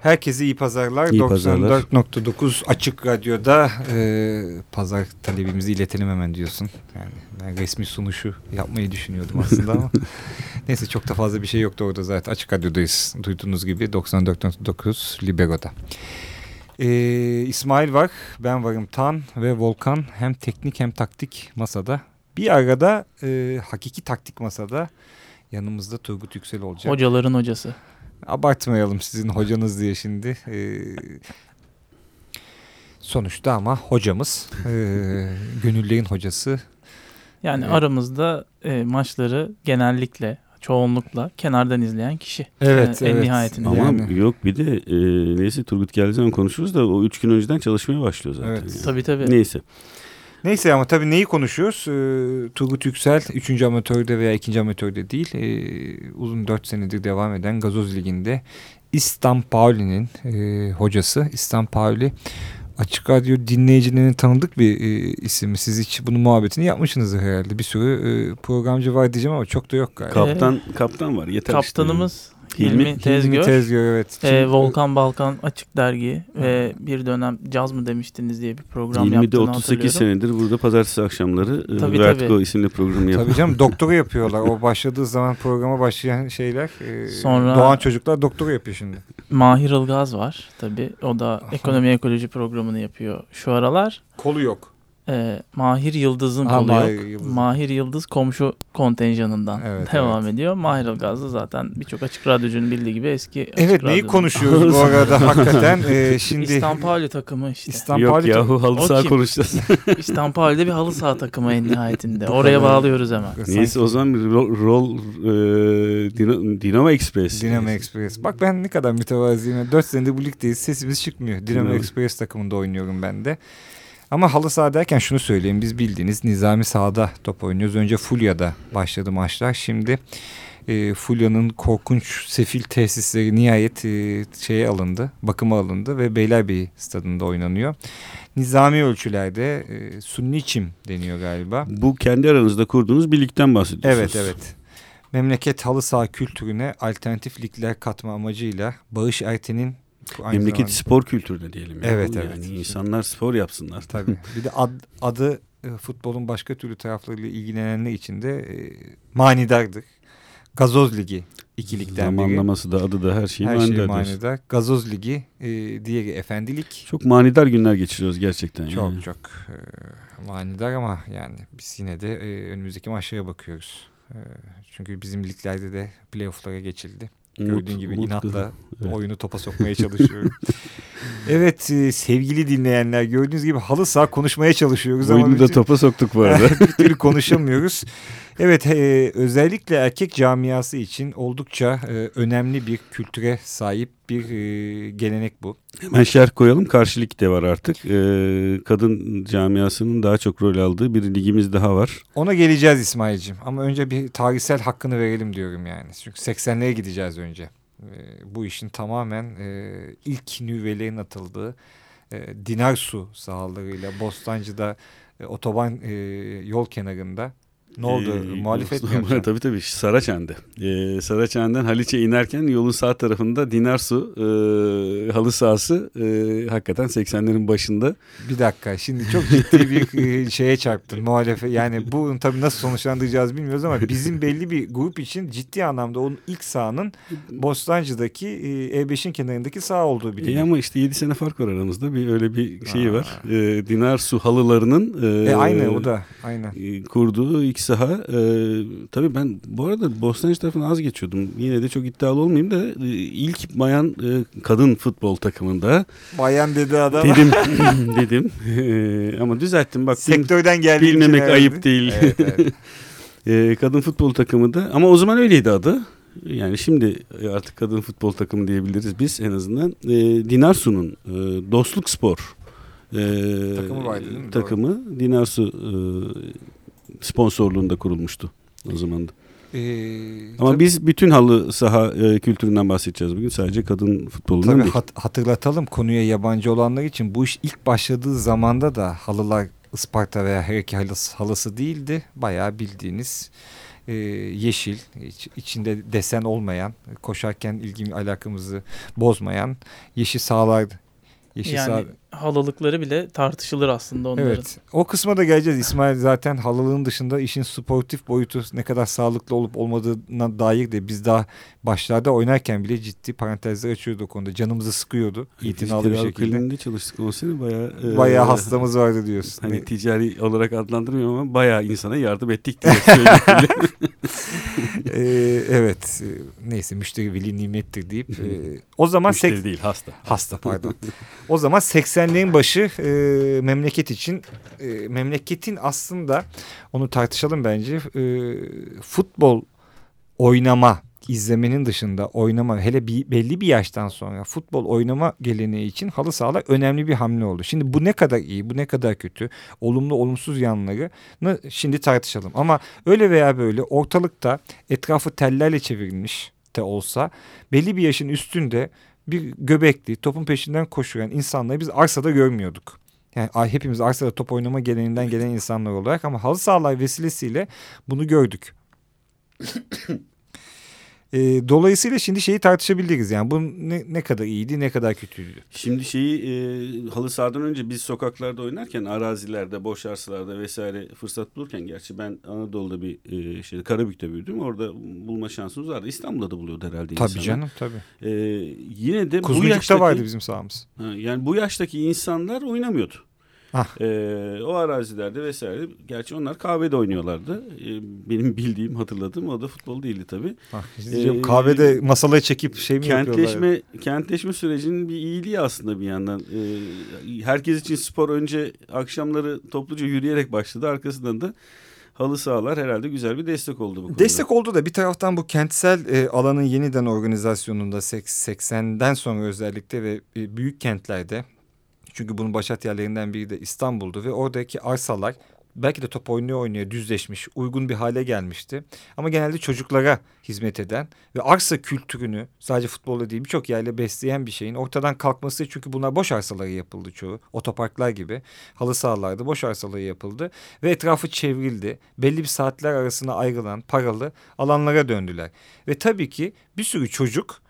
Herkese iyi pazarlar. 94.9 Açık Radyo'da e, pazar talebimizi iletelim hemen diyorsun. Yani ben resmi sunuşu yapmayı düşünüyordum aslında ama neyse çok da fazla bir şey yoktu orada zaten. Açık Radyo'dayız duyduğunuz gibi 94.9 Libero'da. E, İsmail var, ben varım Tan ve Volkan hem teknik hem taktik masada. Bir arada e, hakiki taktik masada yanımızda Turgut Yüksel olacak. Hocaların hocası. Abartmayalım sizin hocanız diye şimdi. Ee, sonuçta ama hocamız, e, gönüllerin hocası. Yani evet. aramızda e, maçları genellikle, çoğunlukla kenardan izleyen kişi. Evet, yani evet. En nihayetinde. Ama yani. yok bir de e, neyse Turgut geldiği zaman konuşuruz da o üç gün önceden çalışmaya başlıyor zaten. Evet. Yani. Tabii tabii. Neyse. Neyse ama tabii neyi konuşuyoruz? Ee, Turgut Yüksel 3. amatörde veya 2. amatörde değil. E, uzun 4 senedir devam eden Gazoz Ligi'nde İstanbul'un e, hocası. İstanbul Açık Radyo dinleyicilerinin tanıdık bir e, isim. Siz hiç bunun muhabbetini yapmışsınızdır herhalde. Bir sürü e, programcı var diyeceğim ama çok da yok galiba. Kaptan, ee, kaptan var yeter Kaptanımız işte. Hilmi, Hilmi Tezgör. Hilmi Tezgör evet. Ee, Volkan Balkan Açık Dergi ve bir dönem Caz mı demiştiniz diye bir program Hilmi yaptığını de 38 senedir burada pazartesi akşamları e, tabii, Vertigo tabii. isimli programı yapıyor. Tabii canım doktora yapıyorlar. O başladığı zaman programa başlayan şeyler. E, Sonra doğan çocuklar doktora yapıyor şimdi. Mahir Ilgaz var tabii. O da ekonomi ekoloji programını yapıyor şu aralar. Kolu yok e, Mahir Yıldız'ın ha, kolu Mahir yok. Yıldız. Mahir Yıldız komşu kontenjanından evet, devam evet. ediyor. Mahir Ilgaz da zaten birçok açık radyocunun bildiği gibi eski açık Evet neyi konuşuyoruz bu arada hakikaten. E, şimdi İstanbul takımı işte. İstanbul yok yahu halı saha konuşacağız. İstanbul'de bir halı saha takımı en nihayetinde. Oraya bağlıyoruz hemen. Neyse o zaman bir rol, rol e, Dino, Dinamo Express. Dinamo Express. Bak ben ne kadar mütevaziyim. 4 senedir bu ligdeyiz. Sesimiz çıkmıyor. Dinamo. Express takımında oynuyorum ben de. Ama halı saha derken şunu söyleyeyim. Biz bildiğiniz nizami sahada top oynuyoruz. Önce Fulya'da başladı maçlar. Şimdi e, Fulya'nın korkunç sefil tesisleri nihayet e, şeye alındı. Bakıma alındı ve Beylerbeyi stadında oynanıyor. Nizami ölçülerde e, Sunniçim deniyor galiba. Bu kendi aranızda kurduğunuz bir ligden bahsediyorsunuz. Evet evet. Memleket halı saha kültürüne alternatif ligler katma amacıyla Bağış Erten'in Memleket zamanda. spor kültürüne diyelim. Evet evet. Yani insanlar spor yapsınlar. Tabii. Bir de ad, adı e, futbolun başka türlü taraflarıyla ilgilenenler için de e, manidardır. Gazoz Ligi ikilikten Zamanlaması biri. da adı da her şey her manidar. Şey manidar. Gazoz Ligi e, diğeri efendilik. Çok manidar günler geçiriyoruz gerçekten. Çok yani. çok e, manidar ama yani biz yine de e, önümüzdeki maçlara bakıyoruz. E, çünkü bizim liglerde de playofflara geçildi. Gördüğün gibi umut inatla evet. oyunu topa sokmaya çalışıyorum. evet e, sevgili dinleyenler gördüğünüz gibi halı saha konuşmaya çalışıyoruz. Oyunu ama da topa soktuk bu arada. bir türlü konuşamıyoruz. Evet e, özellikle erkek camiası için oldukça e, önemli bir kültüre sahip bir e, gelenek bu. Hemen şerh koyalım karşılık de var artık. E, kadın camiasının daha çok rol aldığı bir ligimiz daha var. Ona geleceğiz İsmail'cim ama önce bir tarihsel hakkını verelim diyorum yani. Çünkü 80'lere gideceğiz önce. E, bu işin tamamen e, ilk nüvelerin atıldığı e, dinar su sahalarıyla Bostancı'da e, otoban e, yol kenarında ne oldu? Ee, Muhalefet mi yapacaksın? tabii tabii Saraçhane'de. Ee, Saraçhane'den Haliç'e inerken yolun sağ tarafında Dinarsu e, halı sahası e, hakikaten 80'lerin başında. Bir dakika şimdi çok ciddi bir e, şeye çarptın muhalefet. Yani bunun tabii nasıl sonuçlandıracağız bilmiyoruz ama bizim belli bir grup için ciddi anlamda onun ilk sahanın Bostancı'daki e, E5'in kenarındaki sağ olduğu biliniyor. E ama işte 7 sene fark var aramızda. Bir öyle bir şey var. E, Dinarsu halılarının e, e, aynı o da aynı. E, kurduğu ilk saha. E, tabii ben bu arada Bostancı tarafına az geçiyordum. Yine de çok iddialı olmayayım da e, ilk bayan e, kadın futbol takımında. Bayan dedi adam. Dedim dedim e, ama düzelttim bak. Sektörden geldi. Bilmemek ayıp değil. Evet, evet. e, kadın futbol takımı da ama o zaman öyleydi adı. Yani şimdi artık kadın futbol takımı diyebiliriz biz en azından. E, Dinarsu'nun e, Dostluk Spor e, takımı vardı değil mi? Takımı Dinarsu e, sponsorluğunda kurulmuştu o zaman da. Ee, Ama tabii, biz bütün halı saha e, kültüründen bahsedeceğiz bugün. Sadece kadın futbolundan tabii değil. Hat, hatırlatalım konuya yabancı olanlar için. Bu iş ilk başladığı zamanda da halılar Isparta veya Hereki halısı, halısı değildi. Bayağı bildiğiniz e, yeşil, iç, içinde desen olmayan, koşarken ilgimi alakamızı bozmayan yeşil sahalar Yeşil yani sağ... halılıkları bile tartışılır aslında onların. Evet. O kısma da geleceğiz. İsmail zaten halılığın dışında işin sportif boyutu ne kadar sağlıklı olup olmadığına dair de biz daha başlarda oynarken bile ciddi parantezler açıyordu o konuda. Canımızı sıkıyordu. İtinalı bir şekilde. Biz çalıştık o sene bayağı. E, bayağı hastamız vardı diyorsun. Hani ne? ticari olarak adlandırmıyorum ama bayağı insana yardım ettik diye ee, evet. Neyse müşteri veli nimettir deyip. E, o zaman müşteri değil hasta. Hasta pardon. O zaman 80'lerin başı e, memleket için e, memleketin aslında onu tartışalım bence e, futbol oynama izlemenin dışında oynama hele bir, belli bir yaştan sonra futbol oynama geleneği için halı sahalar önemli bir hamle oldu. Şimdi bu ne kadar iyi, bu ne kadar kötü, olumlu olumsuz yanlarını şimdi tartışalım. Ama öyle veya böyle ortalıkta etrafı tellerle çevrilmiş de olsa belli bir yaşın üstünde bir göbekli topun peşinden koşuyan insanları biz arsada görmüyorduk. Yani hepimiz arsada top oynama geleneğinden gelen insanlar olarak ama halı sahalar vesilesiyle bunu gördük. E, dolayısıyla şimdi şeyi tartışabiliriz yani bu ne, ne kadar iyiydi ne kadar kötüydü. Şimdi şeyi e, halı sahadan önce biz sokaklarda oynarken arazilerde boş arsalarda vesaire fırsat bulurken gerçi ben Anadolu'da bir e, şey Karabük'te büyüdüm orada bulma şansımız vardı. İstanbul'da da buluyordu herhalde Tabii canım tabii. E, yine de Kuzgucuk'ta bu yaştaki, vardı bizim sahamız. Ha, yani bu yaştaki insanlar oynamıyordu. Ee, o arazilerde vesaire. Gerçi onlar kahvede oynuyorlardı. Ee, benim bildiğim, hatırladığım o da futbol değildi tabii. Ah, ee, kahvede masalayı çekip şey mi kentleşme, yapıyorlar? Kentleşme sürecinin bir iyiliği aslında bir yandan. Ee, herkes için spor önce akşamları topluca yürüyerek başladı. Arkasından da halı sahalar herhalde güzel bir destek oldu bu konuda. Destek oldu da bir taraftan bu kentsel e, alanın yeniden organizasyonunda 80'den sonra özellikle ve e, büyük kentlerde çünkü bunun başat yerlerinden biri de İstanbul'du ve oradaki arsalar belki de top oynuyor oynuyor düzleşmiş, uygun bir hale gelmişti. Ama genelde çocuklara hizmet eden ve arsa kültürünü sadece futbolda değil birçok yerle besleyen bir şeyin ortadan kalkması çünkü bunlar boş arsaları yapıldı çoğu. Otoparklar gibi halı sahalarda boş arsaları yapıldı ve etrafı çevrildi. Belli bir saatler arasında ayrılan paralı alanlara döndüler. Ve tabii ki bir sürü çocuk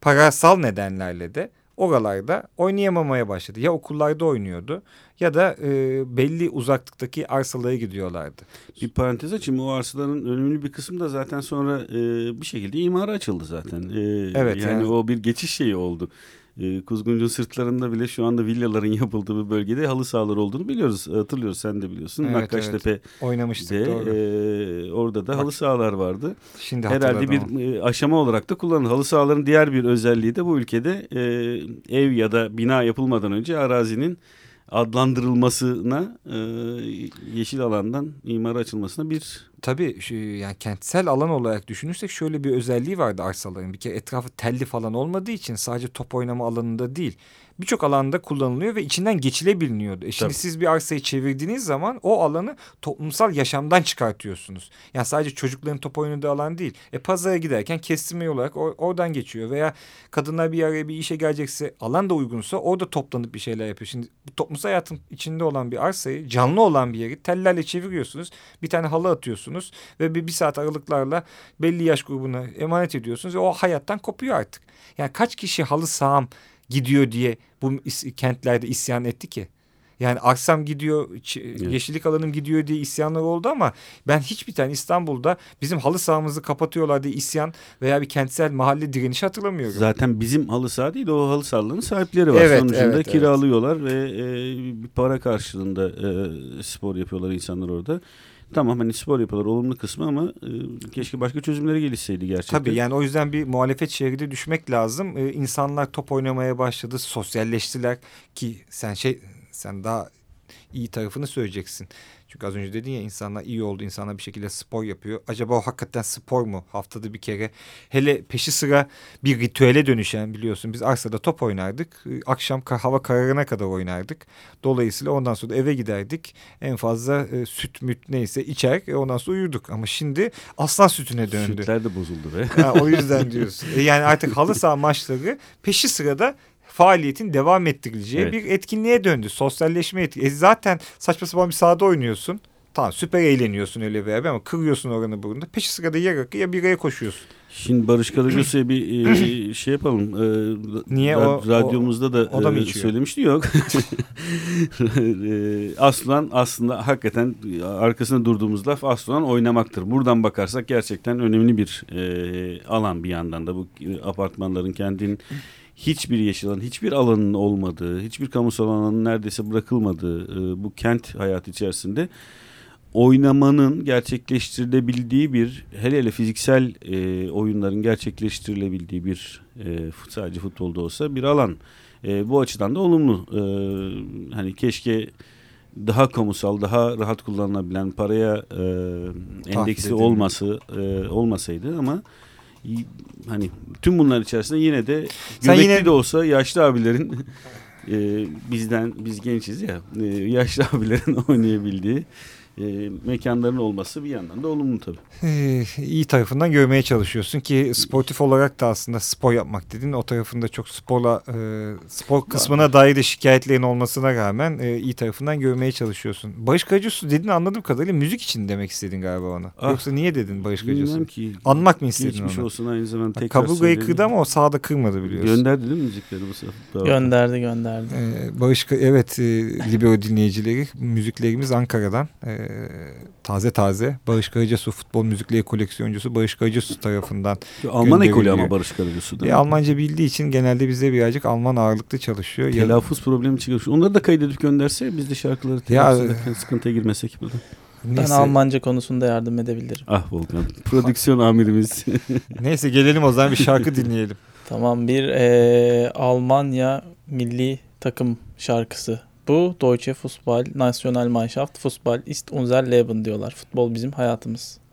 parasal nedenlerle de oralarda oynayamamaya başladı. Ya okullarda oynuyordu ya da e, belli uzaklıktaki arsalara gidiyorlardı. Bir parantez açayım o arsaların önemli bir kısmı da zaten sonra e, bir şekilde imara açıldı zaten. E, evet. Yani, yani o bir geçiş şeyi oldu e, Kuzguncun sırtlarında bile şu anda villaların yapıldığı bir bölgede halı sahalar olduğunu biliyoruz. Hatırlıyoruz sen de biliyorsun. Evet, Nakkaştepe evet. oynamıştık de, doğru. E, orada da Bak, halı sahalar vardı. Şimdi Herhalde bir e, aşama olarak da kullanılır. Halı sahaların diğer bir özelliği de bu ülkede e, ev ya da bina yapılmadan önce arazinin adlandırılmasına e, yeşil alandan imara açılmasına bir tabii şu, yani kentsel alan olarak düşünürsek şöyle bir özelliği vardı arsaların. Bir kere etrafı telli falan olmadığı için sadece top oynama alanında değil birçok alanda kullanılıyor ve içinden geçilebiliniyordu. E şimdi Tabii. siz bir arsayı çevirdiğiniz zaman o alanı toplumsal yaşamdan çıkartıyorsunuz. Yani sadece çocukların top oynadığı alan değil. E pazara giderken kestirme olarak or oradan geçiyor veya kadınlar bir araya bir işe gelecekse alan da uygunsa orada toplanıp bir şeyler yapıyor. Şimdi bu toplumsal hayatın içinde olan bir arsayı canlı olan bir yeri tellerle çeviriyorsunuz. Bir tane halı atıyorsunuz ve bir, bir saat aralıklarla belli yaş grubuna emanet ediyorsunuz ve o hayattan kopuyor artık. Yani kaç kişi halı saham gidiyor diye bu kentlerde isyan etti ki. Yani aksam gidiyor, evet. yeşillik alanım gidiyor diye isyanlar oldu ama ben hiçbir tane İstanbul'da bizim halı sahamızı kapatıyorlar diye isyan veya bir kentsel mahalle direnişi hatırlamıyorum. Zaten bizim halı saha değil o halı sahaların sahipleri var. Evet, Sonucunda evet, kiralıyorlar evet. ve e, bir para karşılığında e, spor yapıyorlar insanlar orada. Tamam hani spor yapıyorlar olumlu kısmı ama e, keşke başka çözümlere gelişseydi gerçekten. Tabii yani o yüzden bir muhalefet şeridi düşmek lazım. E, insanlar top oynamaya başladı, sosyalleştiler ki sen şey sen daha iyi tarafını söyleyeceksin. Çünkü az önce dedin ya insanlar iyi oldu. insanlar bir şekilde spor yapıyor. Acaba o hakikaten spor mu? Haftada bir kere. Hele peşi sıra bir ritüele dönüşen biliyorsun. Biz arsada top oynardık. Akşam hava kararına kadar oynardık. Dolayısıyla ondan sonra eve giderdik. En fazla e, süt müt neyse içer. E, ondan sonra uyurduk. Ama şimdi aslan sütüne döndü. Sütler de bozuldu be. Ha, o yüzden diyorsun. E, yani artık halı saha maçları peşi sırada faaliyetin devam ettirileceği evet. bir etkinliğe döndü. Sosyalleşme etkinliği. E zaten saçma sapan bir sahada oynuyorsun. Tamam süper eğleniyorsun öyle beraber ama kırıyorsun oranı burunda. Peşi sırada ya rakı ya biraya koşuyorsun. Şimdi Barış Karagöz'e bir e, şey yapalım. E, Niye o? Radyomuzda da, o da mı e, söylemişti yok. e, Aslan aslında hakikaten arkasında durduğumuz laf Aslan oynamaktır. Buradan bakarsak gerçekten önemli bir e, alan bir yandan da bu apartmanların kendinin hiçbir yeşil alan, hiçbir alanın olmadığı, hiçbir kamusal alanın neredeyse bırakılmadığı e, bu kent hayatı içerisinde oynamanın gerçekleştirilebildiği bir hele hele fiziksel e, oyunların gerçekleştirilebildiği bir e, sadece futbolda olsa bir alan. E, bu açıdan da olumlu. E, hani keşke daha kamusal, daha rahat kullanılabilen paraya e, endeksi olması e, olmasaydı ama hani tüm bunlar içerisinde yine de Sen yine... de olsa yaşlı abilerin e, bizden biz gençiz ya e, yaşlı abilerin oynayabildiği e, mekanların olması bir yandan da olumlu tabii. Ee, iyi tarafından görmeye çalışıyorsun ki sportif olarak da aslında spor yapmak dedin. O tarafında çok sporla e, spor kısmına dair de şikayetlerin olmasına rağmen e, iyi tarafından görmeye çalışıyorsun. Barış Karacasu dedin anladığım kadarıyla müzik için demek istedin galiba ona. Ah, Yoksa niye dedin Barış Karacasu? ki. Anmak mı istedin Geçmiş onu? olsun aynı zamanda tekrar Kaburgayı kırdı ama o sahada kırmadı biliyorsun. Gönderdi değil mi müzikleri bu sefer? Gönderdi gönderdi. Ee, Barış evet e, Libero dinleyicileri müziklerimiz Ankara'dan. E, taze taze Barış Karacasu futbol müzikleri koleksiyoncusu Barış Karacasu tarafından Alman ekolü ama Barış Karacasu da. E, Almanca bildiği için genelde bize birazcık Alman ağırlıklı çalışıyor. Telaffuz ya, problemi çıkıyor. Onları da kaydedip gönderse biz de şarkıları telaffuz ederken sıkıntıya girmesek burada. Neyse. Ben Almanca konusunda yardım edebilirim. Ah Volkan. Prodüksiyon amirimiz. Neyse gelelim o zaman bir şarkı dinleyelim. Tamam bir e, Almanya milli takım şarkısı bu Deutsche Fußball Nationalmannschaft Fußball ist unser Leben diyorlar. Futbol bizim hayatımız.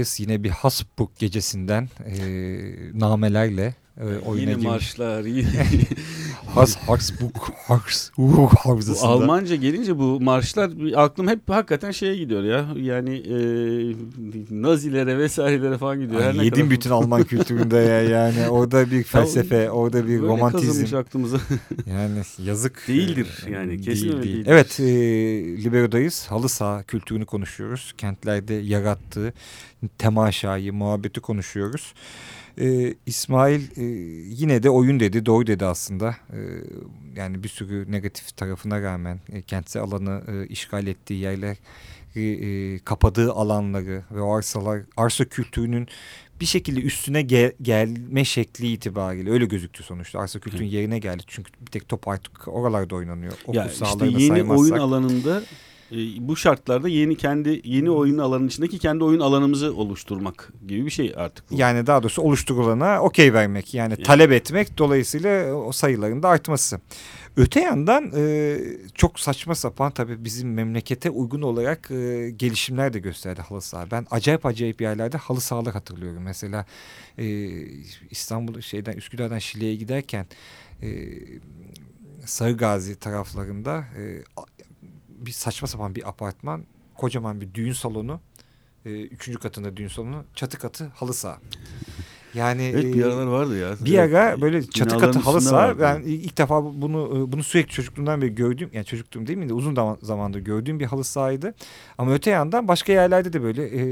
Libero'dayız. Yine bir Hasbuk gecesinden e, namelerle e, oyuna yine marşlar. Yine... Has, Hasbuk, Hars, uh, Bu Almanca gelince bu marşlar aklım hep hakikaten şeye gidiyor ya. Yani e, Nazilere vesairelere falan gidiyor. Ay, yedim kadar... bütün Alman kültüründe ya yani. Orada bir felsefe, orada bir romantizm. aklımıza. yani yazık. Değildir yani kesin değil, değil. Evet e, Libero'dayız. Halı saha kültürünü konuşuyoruz. Kentlerde yarattığı temaşayı, muhabbeti konuşuyoruz. Ee, İsmail e, yine de oyun dedi, doğru dedi aslında. Ee, yani bir sürü negatif tarafına rağmen e, kentsel alanı e, işgal ettiği yerler, e, e, kapadığı alanları ve arsalar, arsa kültürünün bir şekilde üstüne gel, gelme şekli itibariyle öyle gözüktü sonuçta. Arsa kültürün yerine geldi. Çünkü bir tek top artık oralarda oynanıyor. Okul ya işte yeni saymazsak. oyun alanında e, bu şartlarda yeni kendi yeni oyun alanının içindeki kendi oyun alanımızı oluşturmak gibi bir şey artık. Bu. Yani daha doğrusu oluşturulana okey vermek yani, yani talep etmek dolayısıyla o sayıların da artması. Öte yandan e, çok saçma sapan tabii bizim memlekete uygun olarak e, gelişimler de gösterdi halı saha. Ben acayip acayip yerlerde halı sahalar hatırlıyorum. Mesela e, İstanbul şeyden Üsküdar'dan Şile'ye giderken e, Sarıgazi taraflarında e, bir saçma sapan bir apartman, kocaman bir düğün salonu, e, üçüncü katında düğün salonu, çatı katı halı saha. Yani evet, bir aralar vardı ya. Bir ara böyle çatı katı halı saha. Ben ilk defa bunu e, bunu sürekli çocukluğumdan beri gördüğüm yani çocukluğum değil mi de uzun zamanda gördüğüm bir halı sahaydı. Ama öte yandan başka yerlerde de böyle e,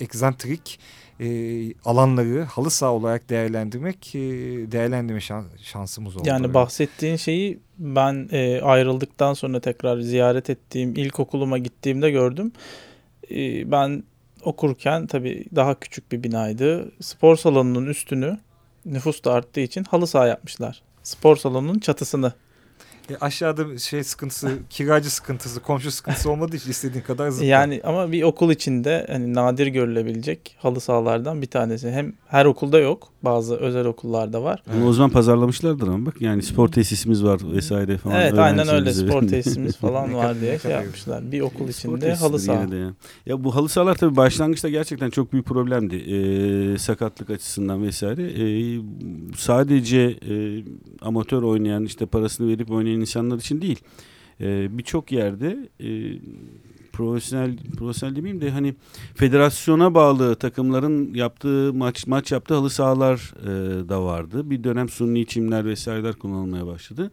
egzantrik e, alanları halı saha olarak değerlendirmek e, değerlendirme şans, şansımız oldu. Yani bahsettiğin şeyi ben e, ayrıldıktan sonra tekrar ziyaret ettiğim ilkokuluma gittiğimde gördüm. E, ben okurken tabii daha küçük bir binaydı. Spor salonunun üstünü nüfus da arttığı için halı saha yapmışlar. Spor salonunun çatısını e aşağıda şey sıkıntısı, kiracı sıkıntısı, komşu sıkıntısı olmadığı için istediğin kadar zıpla. Yani ama bir okul içinde hani nadir görülebilecek halı sahalardan bir tanesi. Hem her okulda yok. Bazı özel okullarda var. Ama o zaman pazarlamışlardır ama bak yani spor tesisimiz var vesaire falan. Evet aynen öyle spor tesisimiz falan var diye şey yapmışlar. Bir okul içinde halı saha. Ya. ya bu halı sahalar tabii başlangıçta gerçekten çok büyük problemdi. Ee, sakatlık açısından vesaire. Ee, sadece e, amatör oynayan işte parasını verip oynayan insanlar için değil. Ee, Birçok yerde e, profesyonel profesyonel demeyeyim de hani federasyona bağlı takımların yaptığı maç maç yaptığı halı sahalar e, da vardı. Bir dönem sunni çimler vesaireler kullanılmaya başladı.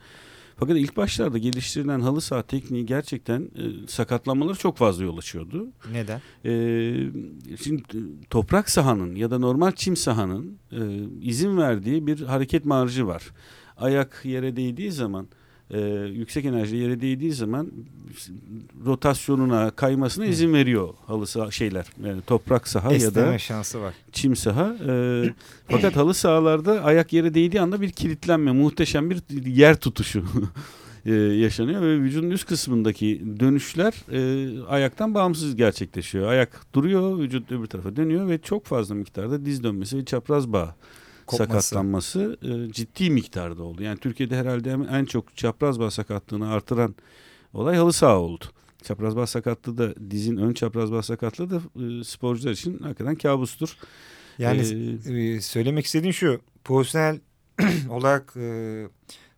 Fakat ilk başlarda geliştirilen halı saha tekniği gerçekten e, sakatlanmaları çok fazla yol açıyordu. Neden? E, şimdi toprak sahanın ya da normal çim sahanın e, izin verdiği bir hareket marjı var. Ayak yere değdiği zaman e, yüksek enerji yere değdiği zaman rotasyonuna kaymasına izin veriyor halı saha şeyler yani toprak saha Esneme ya da şansı var. çim saha. E, fakat halı sahalarda ayak yere değdiği anda bir kilitlenme, muhteşem bir yer tutuşu e, yaşanıyor ve vücudun üst kısmındaki dönüşler e, ayaktan bağımsız gerçekleşiyor. Ayak duruyor, vücut öbür tarafa dönüyor ve çok fazla miktarda diz dönmesi ve çapraz bağ Kopması. sakatlanması e, ciddi miktarda oldu. Yani Türkiye'de herhalde en çok çapraz bağ sakatlığını artıran olay halı saha oldu. Çapraz bağ sakatlığı da dizin ön çapraz bağ sakatlığı da e, sporcular için hakikaten kabustur. Yani ee, söylemek istediğim şu profesyonel olarak e,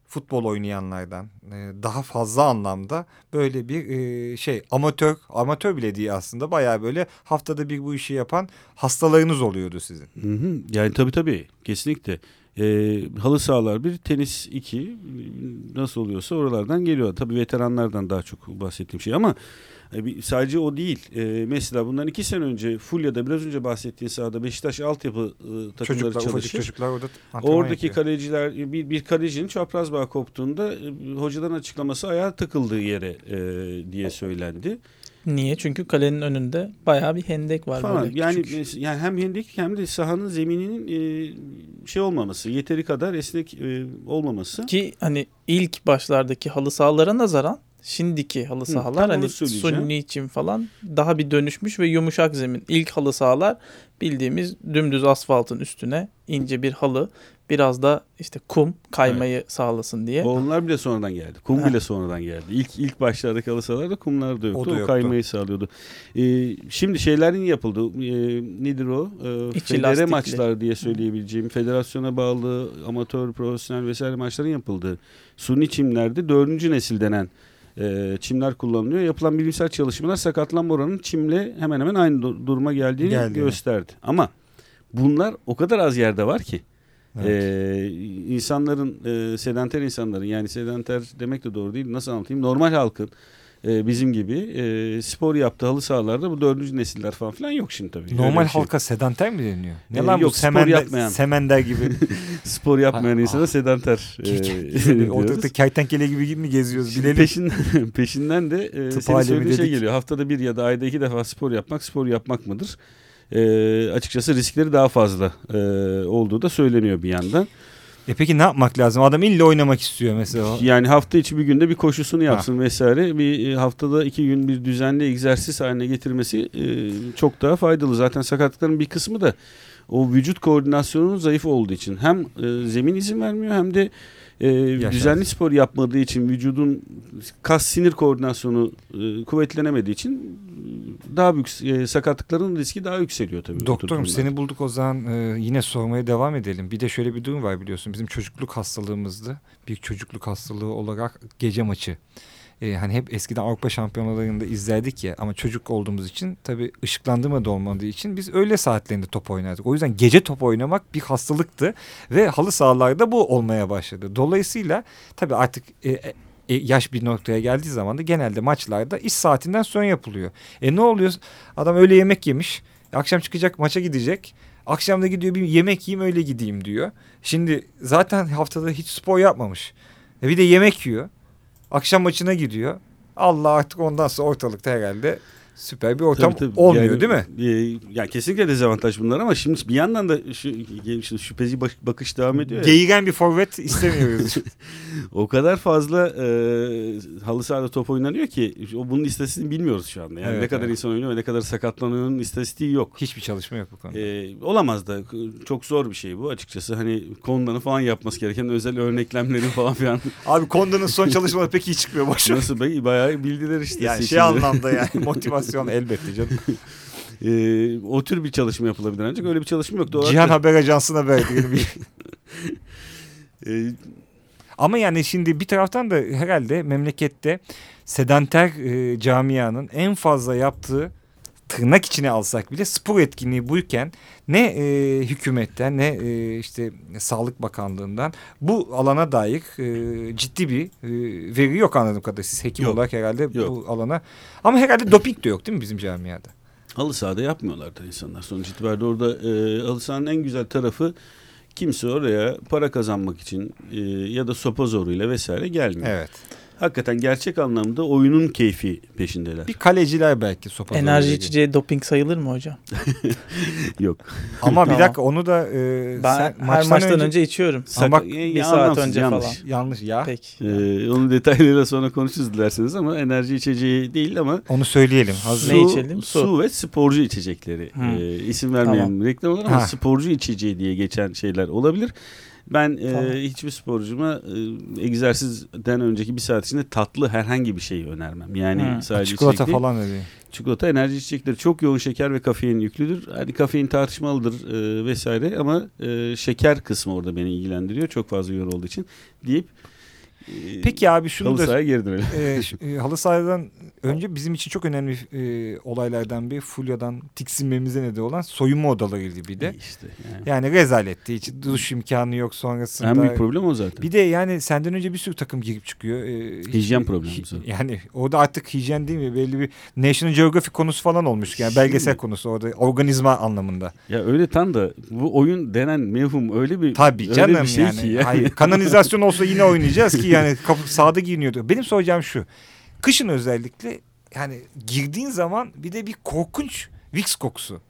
futbol oynayanlardan e, daha fazla anlamda böyle bir e, şey amatör amatör bile değil aslında bayağı böyle haftada bir bu işi yapan hastalarınız oluyordu sizin. Hı hı. Yani tabii tabii kesinlikle. E, halı sahalar bir, tenis iki nasıl oluyorsa oralardan geliyor. Tabii veteranlardan daha çok bahsettiğim şey ama e, sadece o değil. E, mesela bundan iki sene önce Fulya'da biraz önce bahsettiğin sahada Beşiktaş altyapı e, takımları çocuklar, çalışır. çocuklar orada Oradaki yapıyor. kaleciler bir, bir kalecinin çapraz bağ koptuğunda e, hocadan açıklaması ayağa takıldığı yere e, diye söylendi. Niye? Çünkü kalenin önünde bayağı bir hendek var falan. Böyle yani küçük. yani hem hendek hem de sahanın zemininin e, şey olmaması, yeteri kadar esnek e, olmaması. Ki hani ilk başlardaki halı sahalara nazaran şimdiki halı sahalar Hı, hani sunni için falan daha bir dönüşmüş ve yumuşak zemin. İlk halı sahalar bildiğimiz dümdüz asfaltın üstüne ince bir halı Biraz da işte kum kaymayı evet. sağlasın diye. onlar bile sonradan geldi. Kum ha. bile sonradan geldi. İlk ilk başlardaki halı sahalarda kumlar da yoktu. O, da yoktu. o kaymayı sağlıyordu. Ee, şimdi şeylerin yapıldı. Ee, nedir o? Ee, federe maçlar diye söyleyebileceğim. Federasyona bağlı amatör, profesyonel vesaire maçların yapıldığı suni çimlerde dördüncü nesil denen e, çimler kullanılıyor. Yapılan bilimsel çalışmalar sakatlanma oranının çimle hemen hemen aynı duruma geldiğini Geldi. gösterdi. Ama bunlar o kadar az yerde var ki. Evet. Ee, insanların e, sedanter insanların yani sedanter demek de doğru değil nasıl anlatayım normal halkın e, bizim gibi e, spor yaptığı halı sahalarda bu dördüncü nesiller falan filan yok şimdi tabii. Normal şey. halka sedanter mi deniyor? Ne ee, lan yok, bu semender, yapmayan. semender gibi. spor yapmayan insana ah. sedanter. E, Orada kertenkele gibi mi geziyoruz bilelim. Peşinden, peşinden de e, senin söylediğin şey geliyor. Haftada bir ya da ayda iki defa spor yapmak spor yapmak mıdır? E, açıkçası riskleri daha fazla e, olduğu da söyleniyor bir yandan. E peki ne yapmak lazım? Adam illa oynamak istiyor mesela. Yani hafta içi bir günde bir koşusunu yapsın ha. vesaire. Bir e, haftada iki gün bir düzenli egzersiz haline getirmesi e, çok daha faydalı. Zaten sakatlıkların bir kısmı da o vücut koordinasyonunun zayıf olduğu için hem e, zemin izin vermiyor hem de e, düzenli spor yapmadığı için vücudun kas sinir koordinasyonu e, kuvvetlenemediği için daha büyük e, sakatlıkların riski daha yükseliyor tabii. Doktorum seni bulduk o zaman e, yine sormaya devam edelim. Bir de şöyle bir durum var biliyorsun bizim çocukluk hastalığımızdı. Bir çocukluk hastalığı olarak gece maçı e, hani hep eskiden Avrupa şampiyonalarında izlerdik ya ama çocuk olduğumuz için tabii ışıklandırma da olmadığı için biz öğle saatlerinde top oynardık. O yüzden gece top oynamak bir hastalıktı ve halı sahalarda bu olmaya başladı. Dolayısıyla tabii artık e, e, yaş bir noktaya geldiği zaman da genelde maçlarda iş saatinden sonra yapılıyor. E ne oluyor? Adam öyle yemek yemiş. Akşam çıkacak maça gidecek. Akşam da gidiyor bir yemek yiyeyim öyle gideyim diyor. Şimdi zaten haftada hiç spor yapmamış. E bir de yemek yiyor. Akşam maçına gidiyor. Allah artık ondan sonra ortalıkta herhalde süper bir ortam tabii, tabii. olmuyor yani, değil mi? E, ya kesinlikle dezavantaj bunlar ama şimdi bir yandan da şu, şu şüpheci bakış devam ediyor. Geyigen bir forvet istemiyoruz. o kadar fazla e, halı sahada top oynanıyor ki o bunun istatistiğini bilmiyoruz şu anda. Yani evet, ne kadar evet. insan oynuyor ve ne kadar sakatlanıyor'nun istatistiği yok. Hiçbir çalışma yok bu konuda. E, olamaz da çok zor bir şey bu açıkçası. Hani Konda'nın falan yapması gereken özel örneklemlerin falan filan. Abi Konda'nın son çalışmaları pek iyi çıkmıyor boşver. Nasıl be? Bayağı bildiler işte. Yani şey anlamda yani motivasyon Motivasyon elbette canım. Ee, o tür bir çalışma yapılabilir ancak öyle bir çalışma yok. Doğru Cihan Haber Ajansı'na verdiğim ee, Ama yani şimdi bir taraftan da herhalde memlekette sedanter e, camianın en fazla yaptığı tırnak içine alsak bile spor etkinliği buyken ne e, hükümetten ne e, işte Sağlık Bakanlığı'ndan bu alana dair e, ciddi bir e, veri yok anladığım kadarıyla. Siz hekim yok, olarak herhalde yok. bu alana ama herhalde doping de yok değil mi bizim camiada? Halı sahada yapmıyorlar da insanlar. Sonuç itibariyle orada e, halı sahanın en güzel tarafı kimse oraya para kazanmak için e, ya da sopa zoruyla vesaire gelmiyor. Evet hakikaten gerçek anlamda oyunun keyfi peşindeler. Bir kaleciler belki sopa Enerji içeceği doping sayılır mı hocam? Yok. Ama bir dakika onu da e, ben sen, her maçtan önce, önce içiyorum. Ama bak, bir saat önce yanlış. falan. Yanlış ya. Peki. Ee, onu detaylarıyla sonra konuşuruz dilerseniz ama enerji içeceği değil ama onu söyleyelim. Hazır. Ne içelim? Su. su ve sporcu içecekleri. Hmm. Ee, isim vermeyelim tamam. reklam olur ama ha. sporcu içeceği diye geçen şeyler olabilir. Ben e, tamam. e, hiçbir sporcuma e, egzersizden önceki bir saat içinde tatlı herhangi bir şey önermem. Yani hmm. sadece çikolata falan öyle. Çikolata enerji içecekleri çok yoğun şeker ve kafein yüklüdür. Hani kafein tartışmalıdır e, vesaire ama e, şeker kısmı orada beni ilgilendiriyor. Çok fazla yoğun olduğu için deyip Peki abi şunu halı sahaya geri dönelim. E, e, halı sahadan önce bizim için çok önemli e, olaylardan bir Fulya'dan tiksinmemize neden olan soyunma odalarıydı bir de. İşte yani. yani rezaletti. Hiç duş imkanı yok sonrasında. En büyük problem o zaten. Bir de yani senden önce bir sürü takım girip çıkıyor. E, hijyen problemi. Hi, yani o da artık hijyen değil mi? Belli bir National Geographic konusu falan olmuş. Yani belgesel Şimdi, konusu orada organizma anlamında. Ya öyle tam da bu oyun denen mevhum öyle bir Tabii canım öyle bir şey yani. Ki yani. Hayır, kanalizasyon olsa yine oynayacağız ki yani kapı sağda giyiniyordu. Benim soracağım şu. Kışın özellikle yani girdiğin zaman bir de bir korkunç Vicks kokusu.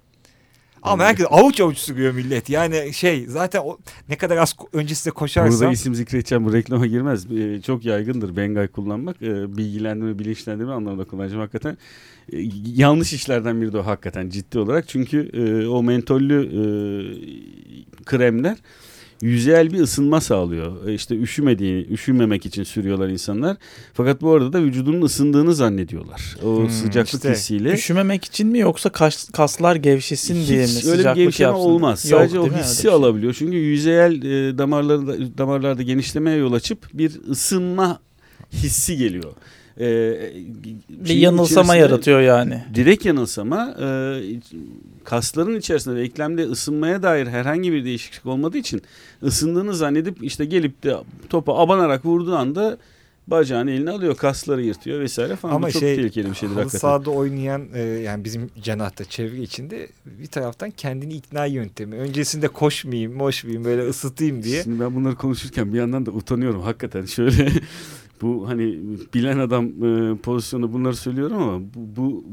Ama herkes avuç avuç sürüyor millet. Yani şey zaten o, ne kadar az öncesinde koşarsan. Burada isim zikredeceğim bu reklama girmez. Ee, çok yaygındır Bengay kullanmak. Ee, bilgilendirme, bilinçlendirme anlamında kullanacağım hakikaten. Ee, yanlış işlerden biri de o hakikaten ciddi olarak. Çünkü e, o mentollü e, kremler yüzeyel bir ısınma sağlıyor. E, işte üşümediği, üşümemek için sürüyorlar insanlar. Fakat bu arada da vücudunun ısındığını zannediyorlar. O hmm, sıcaklık işte, hissiyle. Üşümemek için mi yoksa kas, kaslar gevşesin Hiç diye mi sıcaklık öyle bir gevşeme yapsın? olmaz. Yok, Sadece o hissi şey. alabiliyor. Çünkü yüzeyel e, damarlarda damarlarda genişlemeye yol açıp bir ısınma hissi geliyor e, bir yanılsama yaratıyor yani. Direkt yanılsama e, kasların içerisinde ve eklemde ısınmaya dair herhangi bir değişiklik olmadığı için ısındığını zannedip işte gelip de topa abanarak vurduğu anda bacağını eline alıyor, kasları yırtıyor vesaire falan. Ama Bu çok şey, tehlikeli bir şeydir hakikaten. sahada oynayan e, yani bizim cenahta çevre içinde bir taraftan kendini ikna yöntemi. Öncesinde koşmayayım, koşmayayım böyle ısıtayım diye. Şimdi ben bunları konuşurken bir yandan da utanıyorum hakikaten. Şöyle bu hani bilen adam e, pozisyonu bunları söylüyor ama bu, bu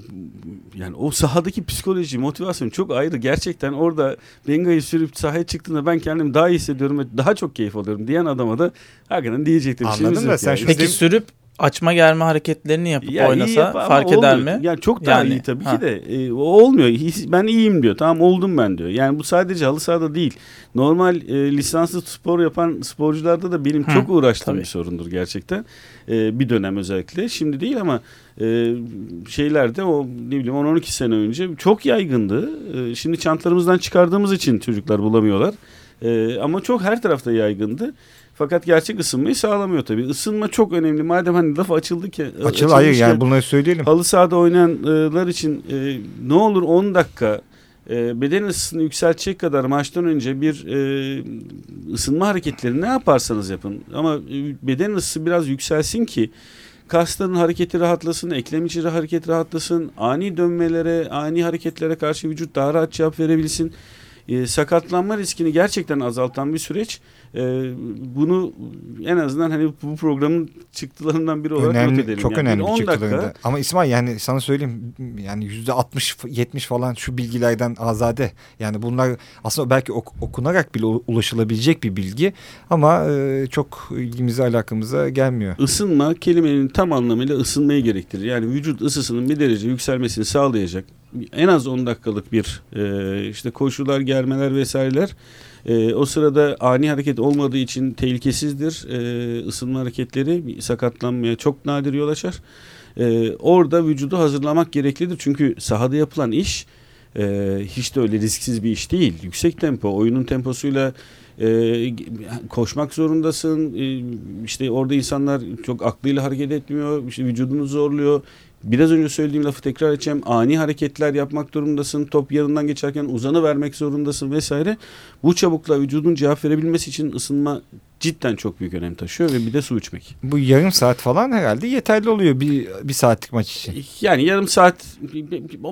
yani o sahadaki psikoloji, motivasyon çok ayrı. Gerçekten orada Benga'yı sürüp sahaya çıktığında ben kendimi daha iyi hissediyorum ve daha çok keyif alıyorum diyen adama da hakikaten diyecektir bir şeyimiz yok. Sen yani. Peki sürüp açma gelme hareketlerini yapıp ya oynasa yap, fark olmuyor. eder mi? Yani çok daha yani, iyi tabii ha. ki de e, olmuyor. Ben iyiyim diyor. Tamam oldum ben diyor. Yani bu sadece halı sahada değil. Normal e, lisanslı spor yapan sporcularda da benim Hı. çok uğraştığım tabii. bir sorundur gerçekten. E, bir dönem özellikle. Şimdi değil ama e, şeylerde o ne bileyim 10-12 sene önce çok yaygındı. E, şimdi çantalarımızdan çıkardığımız için çocuklar bulamıyorlar. E, ama çok her tarafta yaygındı. Fakat gerçek ısınmayı sağlamıyor tabii. Isınma çok önemli. Madem hani laf açıldı ki. Açıl hayır yani bunları söyleyelim. Halı sahada oynayanlar için e, ne olur 10 dakika e, beden ısısını yükseltecek kadar maçtan önce bir e, ısınma hareketleri ne yaparsanız yapın. Ama e, beden ısısı biraz yükselsin ki kasların hareketi rahatlasın, eklem içi hareket rahatlasın, ani dönmelere, ani hareketlere karşı vücut daha rahat cevap verebilsin. E, sakatlanma riskini gerçekten azaltan bir süreç. E, bunu en azından hani bu programın çıktılarından biri olarak önemli, not edelim. Çok yani. önemli yani çıktılarında. Ama İsmail yani sana söyleyeyim yani yüzde 60 70 falan şu bilgilerden azade. Yani bunlar aslında belki ok okunarak bile ulaşılabilecek bir bilgi ama e, çok ilgimize alakamıza gelmiyor. Isınma kelimenin tam anlamıyla ısınmayı gerektirir. Yani vücut ısısının bir derece yükselmesini sağlayacak en az 10 dakikalık bir e, işte koşular, germeler vesaireler e, o sırada ani hareket olmadığı için tehlikesizdir. E, ısınma hareketleri sakatlanmaya çok nadir yol açar. E, orada vücudu hazırlamak gereklidir. Çünkü sahada yapılan iş e, hiç de öyle risksiz bir iş değil. Yüksek tempo, oyunun temposuyla e, koşmak zorundasın. E, işte orada insanlar çok aklıyla hareket etmiyor. İşte vücudunu zorluyor. Biraz önce söylediğim lafı tekrar edeceğim. Ani hareketler yapmak durumundasın. Top yanından geçerken uzanı vermek zorundasın vesaire. Bu çabukla vücudun cevap verebilmesi için ısınma cidden çok büyük önem taşıyor ve bir de su içmek. Bu yarım saat falan herhalde yeterli oluyor bir bir saatlik maç için. Yani yarım saat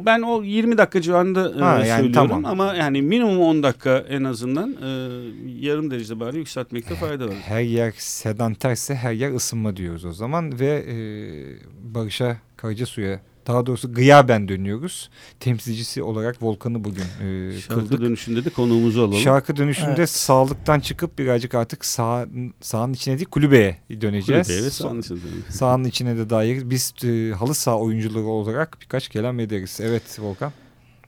ben o 20 dakika civarında e, ha, yani söylüyorum tamam. ama yani minimum 10 dakika en azından e, yarım derece bari yükseltmekte fayda var. Her yer sedanterse her yer ısınma diyoruz o zaman ve e, Barış'a Karacasu'ya daha doğrusu gıyaben dönüyoruz. Temsilcisi olarak Volkan'ı bugün e, Şarkı kıldık. dönüşünde de konuğumuzu alalım. Şarkı dönüşünde evet. sağlıktan çıkıp birazcık artık sağ, sahanın içine değil kulübeye döneceğiz. Kulübeye ve sahanın içine Sahanın içine de dair biz e, halı saha oyuncuları olarak birkaç kelam ederiz. Evet Volkan.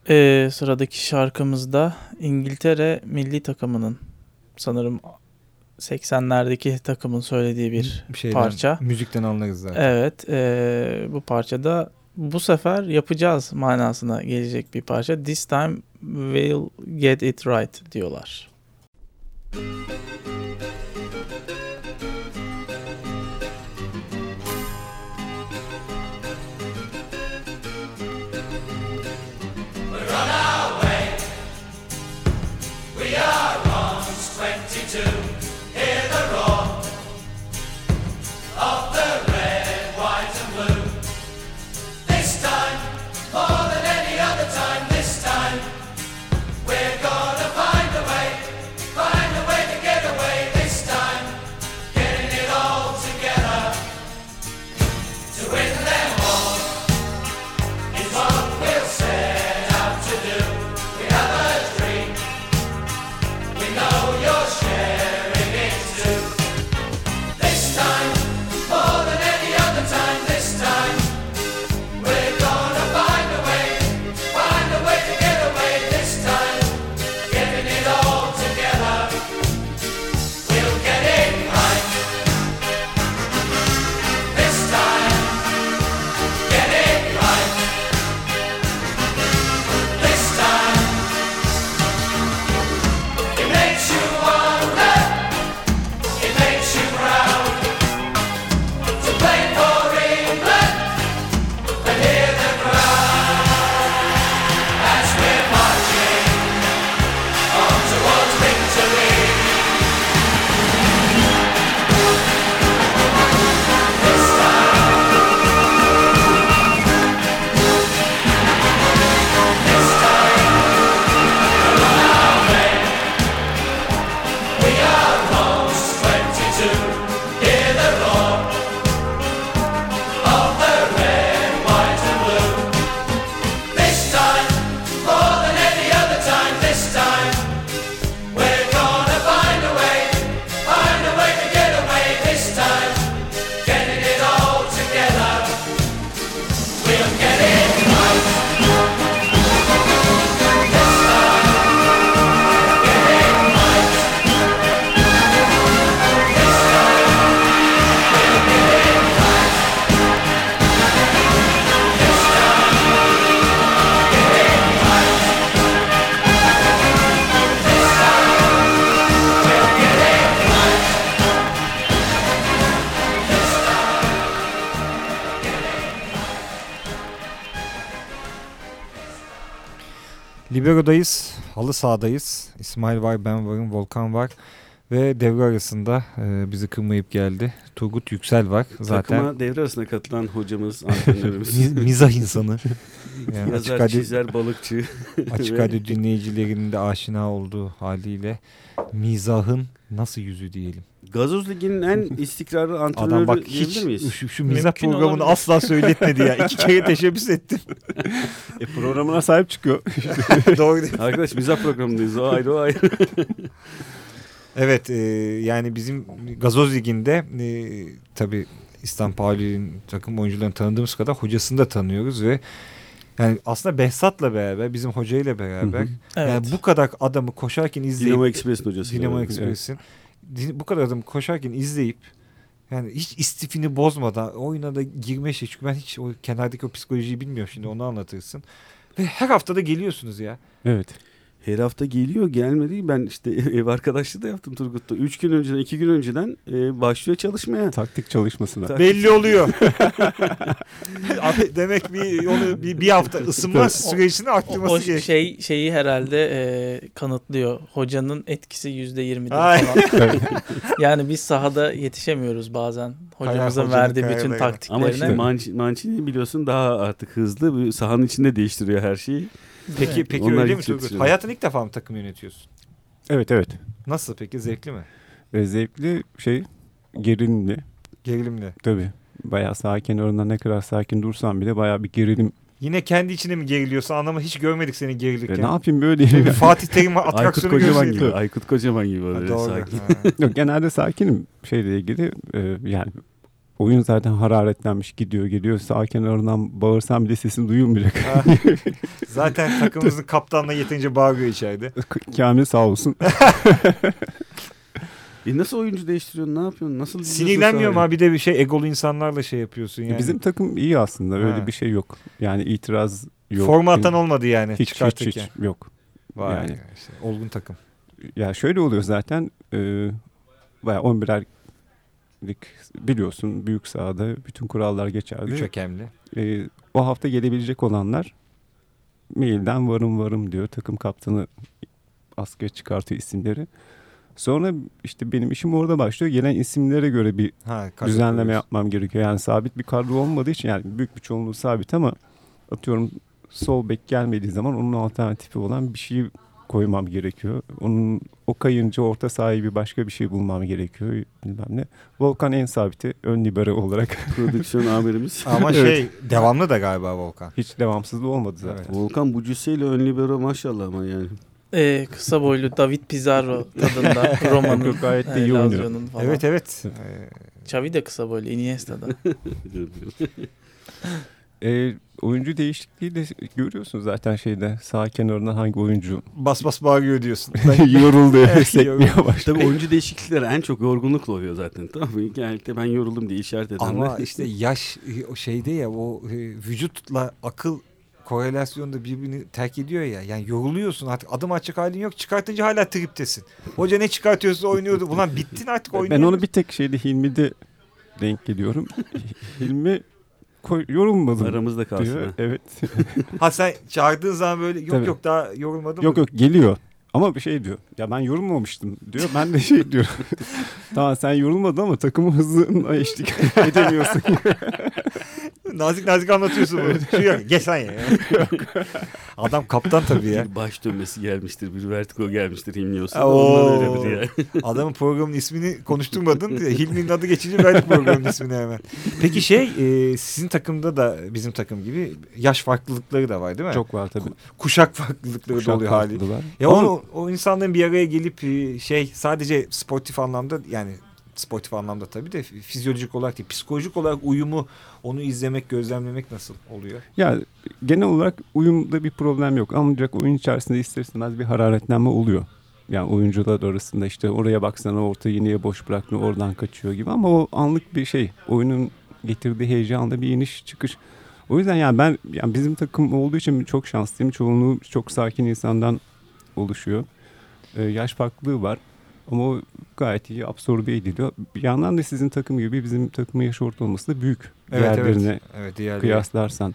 Ee, sıradaki şarkımızda İngiltere milli takımının sanırım 80'lerdeki takımın söylediği bir Şeyden, parça. Müzikten anlarız zaten. Evet. E, bu parçada bu sefer yapacağız manasına gelecek bir parça. This time we'll get it right diyorlar. Libero'dayız, halı sahadayız. İsmail var, ben varım, Volkan var. Ve devre arasında e, bizi kırmayıp geldi. Turgut Yüksel var zaten. Takıma devre arasında katılan hocamız, antrenörümüz. Mizah insanı. Yani Yazar, açık çizer, balıkçı. açık radyo dinleyicilerinin de aşina olduğu haliyle mizahın nasıl yüzü diyelim. Gazoz Ligi'nin en istikrarlı antrenörü Adam bak hiç miyiz? Şu, şu mizah Mümkün programını olabilir. asla söyletmedi ya. İki kere teşebbüs ettim. e, programına sahip çıkıyor. Doğru. Arkadaş mizah programındayız. O ayrı o ayrı. evet e, yani bizim Gazoz Ligi'nde e, tabii Pauli'nin takım oyuncularını tanıdığımız kadar hocasını da tanıyoruz ve yani aslında Behzat'la beraber bizim hocayla beraber hı hı. Evet. yani bu kadar adamı koşarken izleyip Dinamo Express'in hocası. Dinamo Express'in evet. Bu kadar adamı koşarken izleyip yani hiç istifini bozmadan oyuna da girme şey. Çünkü ben hiç o kenardaki o psikolojiyi bilmiyorum şimdi onu anlatırsın. Ve her haftada geliyorsunuz ya. Evet her hafta geliyor gelmedi. Ben işte ev arkadaşlığı da yaptım Turgut'ta. Üç gün önceden, iki gün önceden e, başlıyor çalışmaya. Taktik çalışmasına. Taktik. Belli oluyor. Demek bir onu bir, bir hafta ısınma sürecini arttırması gerekiyor. Şey şeyi herhalde e, kanıtlıyor. Hocanın etkisi yüzde yirmi falan. yani biz sahada yetişemiyoruz bazen. Hocamızın verdiği bütün taktiklerine. Ama işte Mancini biliyorsun daha artık hızlı. Sahanın içinde değiştiriyor her şeyi. Peki peki Onlar öyle mi Turgut? Hayatın ilk defa mı takım yönetiyorsun? Evet evet. Nasıl peki zevkli mi? E, zevkli şey gerilimli. Gerilimli. Tabii. Bayağı sakin orada ne kadar sakin dursan bile bayağı bir gerilim Yine kendi içine mi geriliyorsun anlama hiç görmedik seni gerilirken. E ne yapayım böyle değil. Fatih Terim atraksiyonu Aykut Kocaman gibi. Aykut Kocaman gibi. Ha, doğru. Sakin. Yok, genelde sakinim şeyle ilgili. E, yani oyun zaten hararetlenmiş gidiyor geliyor. Sağ kenarından bağırsam bile sesin duyulmayacak. zaten takımımızın kaptanına yeterince bağırıyor içeride. Kamil sağ olsun. E nasıl oyuncu değiştiriyorsun? Ne yapıyorsun? Nasıl Sinirlenmiyorum abi bir de bir şey egolu insanlarla şey yapıyorsun yani. Bizim takım iyi aslında. Öyle ha. bir şey yok. Yani itiraz yok. Formattan yani, olmadı yani. Hiç hiç, hiç yok. Vay yani. Işte, olgun takım. Ya şöyle oluyor zaten. E, bayağı 11'er biliyorsun büyük sahada bütün kurallar geçerli. Üç hakemli. E, o hafta gelebilecek olanlar mailden varım varım diyor. Takım kaptanı askıya çıkartıyor isimleri. Sonra işte benim işim orada başlıyor. Gelen isimlere göre bir ha, düzenleme yapmam gerekiyor. Yani sabit bir kadro olmadığı için yani büyük bir çoğunluğu sabit ama atıyorum sol bek gelmediği zaman onun alternatifi olan bir şey koymam gerekiyor. Onun o kayınca orta sahibi başka bir şey bulmam gerekiyor bilmem ne. Volkan en sabiti ön libero olarak. Prodüksiyon amirimiz. Ama evet. şey devamlı da galiba Volkan. Hiç devamsızlığı olmadı zaten. Evet. Volkan bu cüsseyle ön libero maşallah ama yani. Ee, kısa boylu David Pizarro tadında Roma'nın gayet de iyi oynuyor. Evet evet. Xavi de kısa boylu Iniesta'da. E, oyuncu değişikliği de görüyorsun zaten şeyde sağ kenarına hangi oyuncu bas bas bağırıyor diyorsun. yoruldu. sekmeye başladı. Tabii oyuncu değişiklikleri en çok yorgunlukla oluyor zaten. Tamam mı? Genellikle ben yoruldum diye işaret edenler. Ama işte yaş şeyde ya o e, vücutla akıl korelasyonda birbirini terk ediyor ya. Yani yoruluyorsun artık adım açacak halin yok. Çıkartınca hala triptesin. Hoca ne çıkartıyorsa oynuyordu. Ulan bittin artık oynuyorsun. Ben onu bir tek şeyde Hilmi'de denk geliyorum. Hilmi koy, yorulmadım. Aramızda kalsın. Diyor. Evet. ha sen çağırdığın zaman böyle yok Tabii. yok daha yorulmadım Yok mı? yok geliyor. Ama bir şey diyor. Ya ben yorulmamıştım diyor. Ben de şey diyor. tamam sen yorulmadın ama takımı hızlı eşlik edemiyorsun. Nazik nazik anlatıyorsun bunu. Şu yok. Geç sen ya. Adam kaptan tabii ya. Bir baş dönmesi gelmiştir. Bir vertigo gelmiştir Hilmi Ondan öyledir yani. Adamın programın ismini konuşturmadın. Hilmi'nin adı geçince verdik programın ismini hemen. Peki şey e, sizin takımda da bizim takım gibi yaş farklılıkları da var değil mi? Çok var tabii. Kuşak farklılıkları Kuşak da oluyor hali. Ya o, o insanların bir araya gelip e, şey sadece sportif anlamda yani sportif anlamda tabii de fizyolojik olarak değil psikolojik olarak uyumu onu izlemek gözlemlemek nasıl oluyor? Ya genel olarak uyumda bir problem yok ancak oyun içerisinde ister istemez bir hararetlenme oluyor. Yani oyuncular arasında işte oraya baksana orta yeniye boş bırakma oradan kaçıyor gibi ama o anlık bir şey. Oyunun getirdiği heyecanla bir iniş çıkış. O yüzden yani ben yani bizim takım olduğu için çok şanslıyım. Çoğunluğu çok sakin insandan oluşuyor. Ee, yaş farklılığı var. Ama o gayet iyi absorbe ediliyor. Bir yandan da sizin takım gibi bizim takımın yaş ortalaması da büyük. Evet, diğerlerine evet. Evet, diğerleri. kıyaslarsan.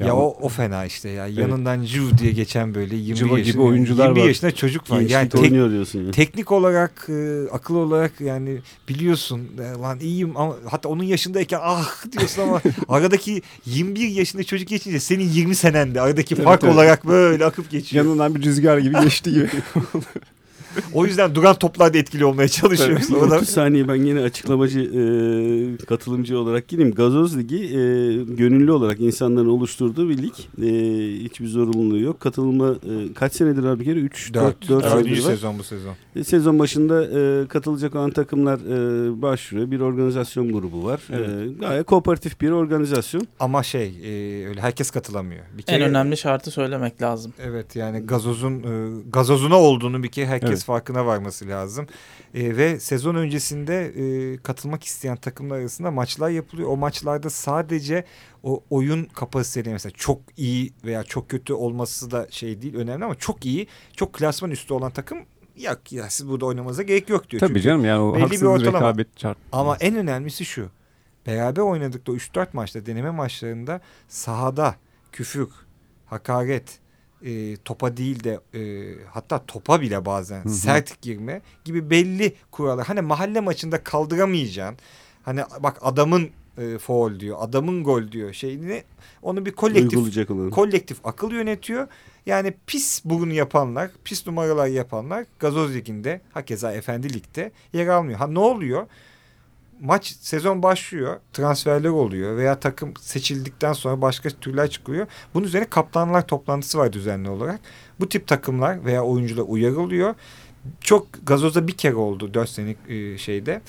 Ya, ya o, o fena işte ya. Evet. Yanından Juv diye geçen böyle 20 Civa yaşında, gibi oyuncular 20 var. yaşında çocuk var. yani tek, diyorsun yani. teknik olarak, e, akıl olarak yani biliyorsun e, lan iyiyim ama hatta onun yaşındayken ah diyorsun ama aradaki 21 yaşında çocuk geçince senin 20 senende aradaki fark evet, olarak böyle akıp geçiyor. Yanından bir rüzgar gibi geçti gibi. o yüzden duran toplarda etkili olmaya çalışıyoruz. Evet, 30 saniye ben yine açıklamacı e, katılımcı olarak gireyim. Gazoz Ligi e, gönüllü olarak insanların oluşturduğu bir lig. E, hiçbir zorunluluğu yok. Katılma e, kaç senedir abi bir kere? 3 4 4 senedir sezon bu sezon. E, sezon başında e, katılacak olan takımlar e, başvuruyor. Bir organizasyon grubu var. E, evet. E, gayet kooperatif bir organizasyon. Ama şey e, öyle herkes katılamıyor. Bir kere, en önemli şartı söylemek lazım. Evet yani gazozun e, gazozuna olduğunu bir kere herkes evet farkına varması lazım. E, ve sezon öncesinde e, katılmak isteyen takımlar arasında maçlar yapılıyor. O maçlarda sadece o oyun kapasiteli mesela çok iyi veya çok kötü olması da şey değil önemli ama çok iyi, çok klasman üstü olan takım ya, ya siz burada oynamanıza gerek yok diyor. Tabii Çünkü canım yani o belli haksız bir ortalama. rekabet şart. Ama en önemlisi şu. Beraber oynadıkları 3-4 maçta deneme maçlarında sahada küfür, hakaret, e, topa değil de e, hatta topa bile bazen Hı-hı. sert girme gibi belli kurallar. Hani mahalle maçında kaldıramayacaksın. Hani bak adamın e, foul diyor, adamın gol diyor şeyini onu bir kolektif kolektif akıl yönetiyor. Yani pis bunu yapanlar, pis numaralar yapanlar gazoz liginde, hakeza efendi ligde yer almıyor. Ha ne oluyor? Maç sezon başlıyor. Transferler oluyor veya takım seçildikten sonra başka türler çıkıyor. Bunun üzerine kaptanlar toplantısı var düzenli olarak. Bu tip takımlar veya oyuncular uyarılıyor. Çok gazoza bir kere oldu dört senelik e, şeyde.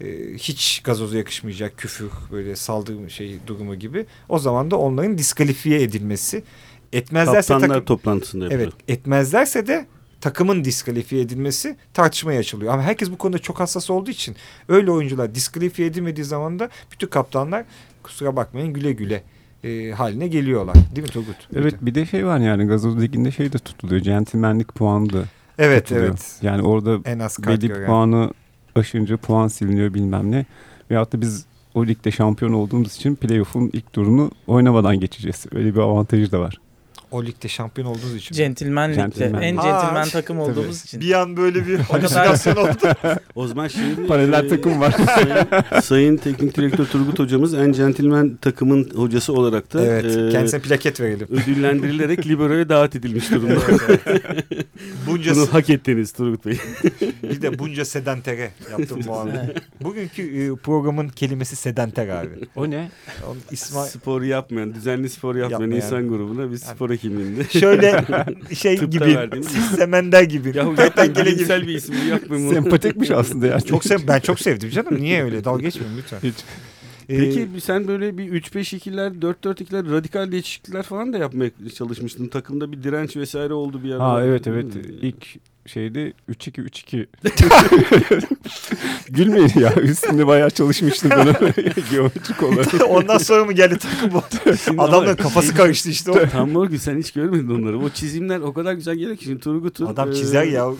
E, hiç gazoza yakışmayacak küfür böyle saldırı şey durumu gibi. O zaman da onların diskalifiye edilmesi etmezlerse Kaptanlar takım, toplantısında yapıyor. Evet etmezlerse de takımın diskalifiye edilmesi tartışmaya açılıyor. Ama herkes bu konuda çok hassas olduğu için öyle oyuncular diskalifiye edilmediği zaman da bütün kaptanlar kusura bakmayın güle güle e, haline geliyorlar. Değil mi Turgut? Evet bir de şey var yani gazoz liginde şey de tutuluyor. Centilmenlik puanı da Evet tutuluyor. evet. Yani orada en az belli bir puanı aşınca puan siliniyor bilmem ne. Veyahut da biz o ligde şampiyon olduğumuz için playoff'un ilk turunu oynamadan geçeceğiz. Öyle bir avantajı da var o ligde şampiyon olduğunuz için. Centilmen ligde. Centilmen. En centilmen takım olduğumuz tabii. için. Bir an böyle bir halüsinasyon oldu. o zaman şimdi paralel e, takım var. sayın, sayın Teknik Direktör Turgut hocamız en centilmen takımın hocası olarak da evet, e, kendisine plaket verelim. Ödüllendirilerek Libero'ya davet edilmiş durumda. evet, evet. bunca Bunu hak ettiniz Turgut Bey. bir de bunca sedantere yaptım bu abi. Bugünkü e, programın kelimesi sedanter abi. O ne? İsmail... Spor yapmayan, düzenli spor yapmayan, yapmayan. insan grubuna biz yani, spor kimliğinde. Şöyle şey gibi. Semender gibi. Ya gerçekten bilimsel bir isim yapmayayım. Sempatikmiş aslında ya. Çok sev ben çok sevdim canım. Niye öyle? Dal geçmeyin lütfen. Hiç. Peki ee, sen böyle bir 3-5-2'ler, 4-4-2'ler, radikal değişiklikler falan da yapmaya çalışmıştın. Takımda bir direnç vesaire oldu bir ara. Ha evet evet. İlk şeydi 3-2-3-2. Gülmeyin ya üstünde bayağı çalışmıştım ben geometrik olarak. Ondan sonra mı geldi takım bu? Adamların kafası karıştı işte o. Tam Morgül sen hiç görmedin onları. O çizimler o kadar güzel geliyor ki şimdi Turgut'un. Adam çizer e, ya.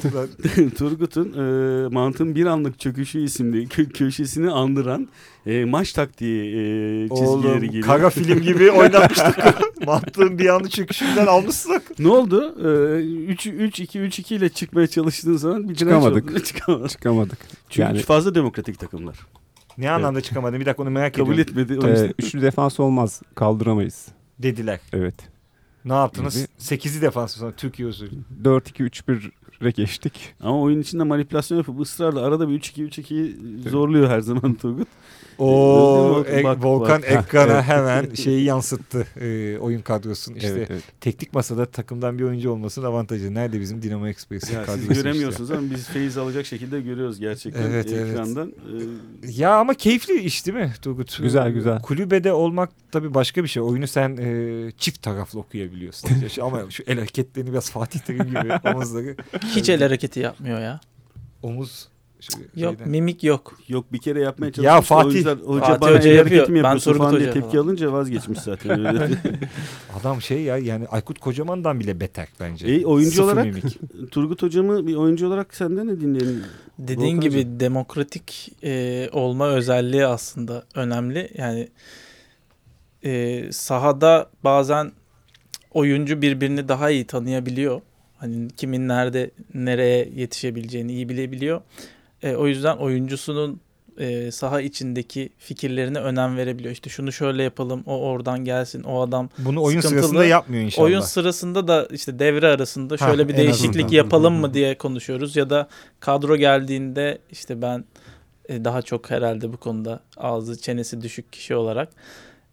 Turgut'un e, Mantın Bir Anlık Çöküşü isimli kö köşesini andıran e, maç taktiği e, çizgileri Oğlum, geliyor. Kara film gibi oynatmıştık. Mantığın bir anlık çöküşünden almıştık. Ne oldu? E, 3-2-3-2 ile çıkmaya çalıştığın zaman bir çıkamadık. çıkamadık. çıkamadık. Çünkü yani... fazla demokratik takımlar. Ne anlamda evet. çıkamadın? Bir dakika onu merak Kabul ediyorum. Kabul etmedi. Ee, üçlü defans olmaz. Kaldıramayız. Dediler. Evet. Ne yaptınız? Sekizi defans sonra Türkiye usulü. 4-2-3-1 re geçtik. Ama oyun içinde manipülasyon yapıp ısrarla arada bir 3-2-3-2'yi zorluyor her zaman Turgut. O e, Volkan bak. ekrana hemen şeyi yansıttı e, oyun kadrosunun. İşte evet, evet. teknik masada takımdan bir oyuncu olmasının avantajı. Nerede bizim Dinamo Express'in kadrosu? Siz göremiyorsunuz işte. ama biz feyiz alacak şekilde görüyoruz gerçekten evet, ekrandan. Evet. Ya ama keyifli iş değil mi Turgut? Güzel güzel. Kulübede olmak tabii başka bir şey. Oyunu sen e, çift taraflı okuyabiliyorsun. ama şu el hareketlerini biraz Fatih Terim gibi omuzları. Hiç el hareketi yapmıyor ya. Omuz Yok şeyden. mimik yok. Yok bir kere yapmaya çalışmış. Ya Fatih, hoca Fatih Hoca yapıyor. Ben falan diye tepki falan. alınca vazgeçmiş zaten. Öyle. Adam şey ya yani Aykut Kocaman'dan bile beter bence. E, oyuncu Sıfır olarak mimik. Turgut hocamı bir oyuncu olarak senden ne dinleyelim? Dediğin Volkan gibi hocam. demokratik e, olma özelliği aslında önemli. Yani e, sahada bazen oyuncu birbirini daha iyi tanıyabiliyor. Hani kimin nerede nereye yetişebileceğini iyi bilebiliyor. E, o yüzden oyuncusunun e, saha içindeki fikirlerine önem verebiliyor. İşte şunu şöyle yapalım, o oradan gelsin, o adam Bunu oyun sıkıntılı. sırasında yapmıyor inşallah. Oyun sırasında da işte devre arasında şöyle ha, bir değişiklik azından. yapalım mı diye konuşuyoruz. Ya da kadro geldiğinde işte ben e, daha çok herhalde bu konuda ağzı çenesi düşük kişi olarak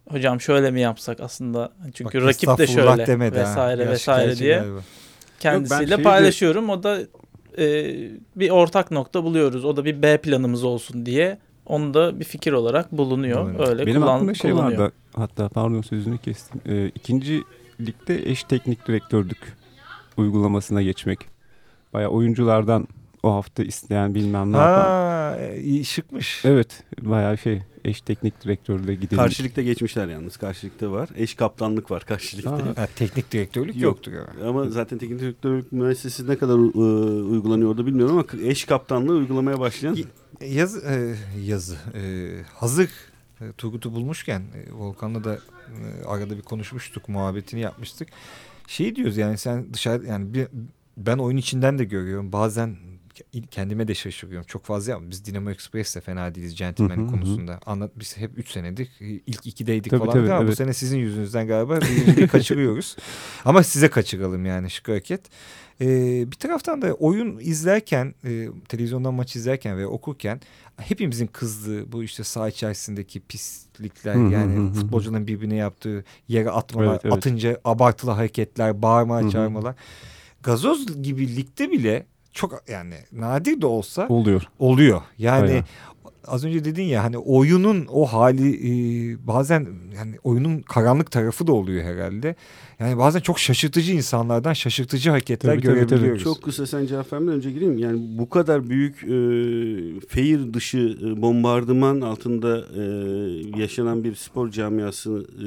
hocam şöyle mi yapsak aslında çünkü Bak, rakip de şöyle demedi vesaire ha. vesaire diye kendisiyle Yok, paylaşıyorum. De... O da e, bir ortak nokta buluyoruz. O da bir B planımız olsun diye. Onu da bir fikir olarak bulunuyor. Evet. Öyle Benim kullan, aklımda şey vardı. Hatta pardon sözünü kestim. Ee, ikinci ligde eş teknik direktördük uygulamasına geçmek. Baya oyunculardan o hafta isteyen bilmem ne ha, yapan. iyi şıkmış. Evet bayağı şey eş teknik direktörle gidelim. Karşılıkta geçmişler yalnız. Karşılıkta var. Eş kaptanlık var karşılıkta. Ha, teknik direktörlük Yok. yoktu. Yani. Ama zaten teknik direktörlük müessesesi ne kadar e, uygulanıyordu bilmiyorum ama eş kaptanlığı uygulamaya başlayan. Yaz, e, yazı. E, hazır e, Turgut'u bulmuşken e, Volkan'la da e, arada bir konuşmuştuk. Muhabbetini yapmıştık. Şey diyoruz yani sen dışarı yani bir, ben oyun içinden de görüyorum. Bazen kendime de şaşırıyorum. Çok fazla yapmıyorum. Biz Dinamo Express'te fena değiliz gentleman konusunda. Anlat biz hep 3 senedik. ilk 2'deydik tabii, falan tabii, ama evet. bu sene sizin yüzünüzden galiba bir kaçırıyoruz. ama size kaçıralım yani şık hareket. Ee, bir taraftan da oyun izlerken, e, televizyondan maç izlerken ve okurken hepimizin kızdığı bu işte saha içerisindeki pislikler yani futbolcunun birbirine yaptığı yere atmalar, evet, evet. atınca abartılı hareketler, bağırma, çağırmalar. Gazoz gibi ligde bile çok yani nadir de olsa oluyor. Oluyor. Yani Bayağı. az önce dedin ya hani oyunun o hali e, bazen yani oyunun karanlık tarafı da oluyor herhalde. Yani bazen çok şaşırtıcı insanlardan şaşırtıcı hareketler tabii, görebiliyoruz. Tabii, tabii. Çok kısa sen cevap vermeden önce gireyim. Yani bu kadar büyük e, feyir dışı e, bombardıman altında e, yaşanan bir spor camiası e,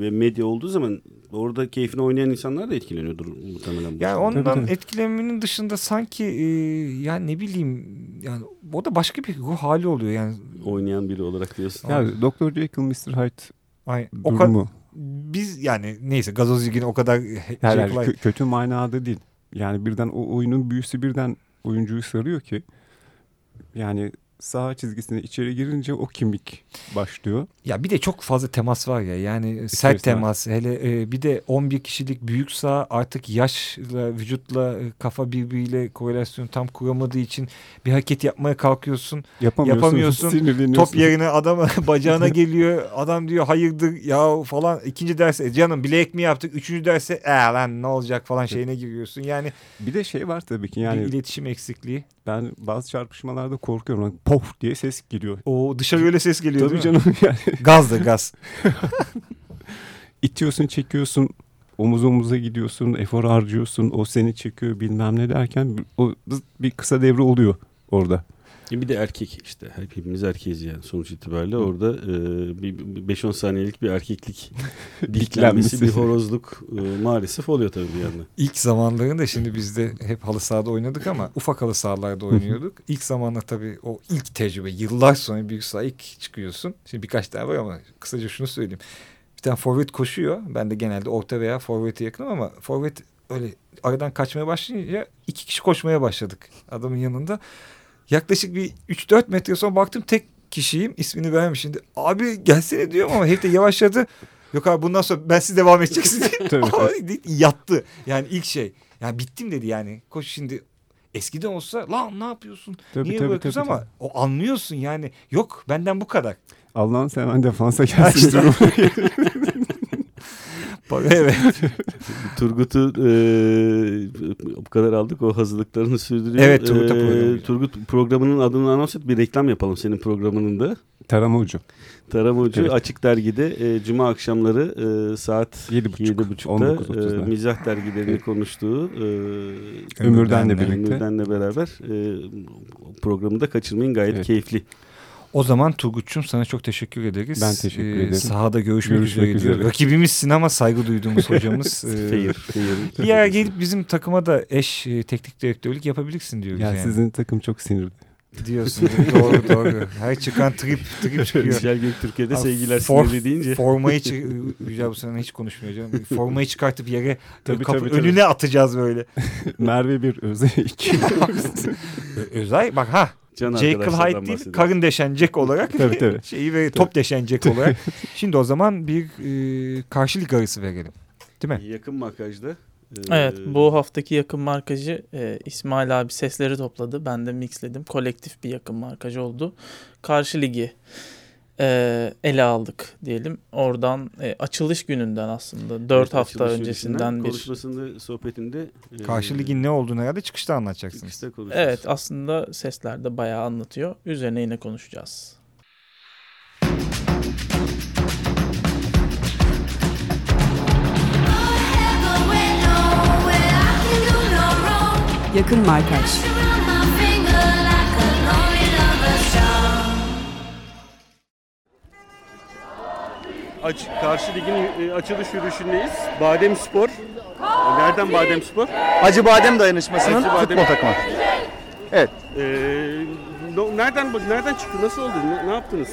ve medya olduğu zaman orada keyfine oynayan insanlar da etkileniyordur muhtemelen. Yani ondan tabii, tabii. etkilenmenin dışında sanki e, yani ne bileyim yani o da başka bir ruh hali oluyor yani. Oynayan biri olarak diyorsun. Yani Dr. Jekyll, Mr. Hyde Ay, o durumu. Biz yani neyse gazoz ligini o kadar yani, şey kötü manada değil. Yani birden o oyunun büyüsü birden oyuncuyu sarıyor ki yani saha çizgisine içeri girince o kimlik başlıyor. Ya bir de çok fazla temas var ya yani İster sert temas hele e, bir de 11 kişilik büyük saha artık yaşla vücutla e, kafa birbiriyle korelasyon tam kuramadığı için bir hareket yapmaya kalkıyorsun yapamıyorsun, yapamıyorsun. top yerine adam bacağına geliyor adam diyor hayırdır ya falan ikinci derse e, canım bilek mi yaptık üçüncü derse e lan ne olacak falan şeyine giriyorsun yani. Bir de şey var tabii ki yani. Bir iletişim eksikliği. Ben bazı çarpışmalarda korkuyorum pof diye ses geliyor. O dışarı öyle ses geliyor Tabii canım yani. gaz da gaz. İtiyorsun çekiyorsun omuz omuza gidiyorsun efor harcıyorsun o seni çekiyor bilmem ne derken o bir kısa devre oluyor orada. Bir de erkek işte hepimiz erkeğiz yani sonuç itibariyle orada e, bir 5-10 saniyelik bir erkeklik diklenmesi bir horozluk e, maalesef oluyor tabii bir yandan. İlk zamanlarında şimdi biz de hep halı sahada oynadık ama ufak halı sahalarda oynuyorduk. İlk zamanlar tabii o ilk tecrübe yıllar sonra büyük saha ilk çıkıyorsun. Şimdi birkaç tane var ama kısaca şunu söyleyeyim. Bir tane forvet koşuyor. Ben de genelde orta veya forvete yakınım ama forvet öyle aradan kaçmaya başlayınca iki kişi koşmaya başladık adamın yanında. Yaklaşık bir 3-4 metre sonra baktım tek kişiyim. ismini vermiş şimdi. Abi gelsene diyorum ama herif de yavaşladı. Yok abi bundan sonra ben siz devam edeceksin diye. tabii, Yattı. Yani ilk şey. Yani bittim dedi yani. Koş şimdi eskiden olsa lan ne yapıyorsun? Tabii, Niye tabii, bırakıyorsun tabii, ama tabii. o anlıyorsun yani. Yok benden bu kadar. Allah'ın seven defansa gelsin. evet. Turgut'u e, bu kadar aldık. O hazırlıklarını sürdürüyor. Evet Turgut e. Turgut programının adını anons et. Bir reklam yapalım senin programının da. Tarama Ucu. Tarama Ucu evet. Açık Dergi'de e, Cuma akşamları e, saat 7.30'da e, Mizah dergilerini konuştuğu e, Ömürden'le birlikte. Ömürden'le beraber e, programı da kaçırmayın. Gayet evet. keyifli. O zaman Turgut'cum sana çok teşekkür ederiz. Ben teşekkür ee, ederim. Sahada görüşmek, görüşmek üzere, üzere. Rakibimizsin ama saygı duyduğumuz hocamız. hayır, hayır. Bir yer gelip bizim takıma da eş e, teknik direktörlük yapabilirsin diyoruz. Ya yani. sizin takım çok sinirli. diyorsun. doğru doğru. Her çıkan trip trip çıkıyor. Yücel Göktürk'e sevgiler for, sinirli deyince. Formayı Yücel bu sene hiç konuşmayacağım. Formayı çıkartıp yere tabii, kapı, tabii, önüne tabii. atacağız böyle. Merve bir Özay. Özay bak ha Can Jekyll Hyde değil karın deşen Jack olarak tabii, tabii. şeyi ve top deşen Jack olarak. Şimdi o zaman bir e, karşılık arası verelim. Değil mi? Yakın markajda Evet bu haftaki yakın markajı e, İsmail abi sesleri topladı. Ben de mixledim. Kolektif bir yakın markaj oldu. Karşı ligi e, ele aldık diyelim. Oradan e, açılış gününden aslında 4 evet, hafta öncesinden bir konuşmasında sohbetinde e, karşı ligin ne olduğunu herhalde çıkışta anlatacaksınız. Çıkışta evet aslında seslerde bayağı anlatıyor. Üzerine yine konuşacağız. Yakın Markaj Aç, karşı ligin e, açılış yürüyüşündeyiz. Badem Spor. Nereden Badem Spor? Acı Badem Dayanışması'nın Acı Badem. futbol takımı. Evet. Ee, nereden nereden çıktı? Nasıl oldu? Ne, ne yaptınız?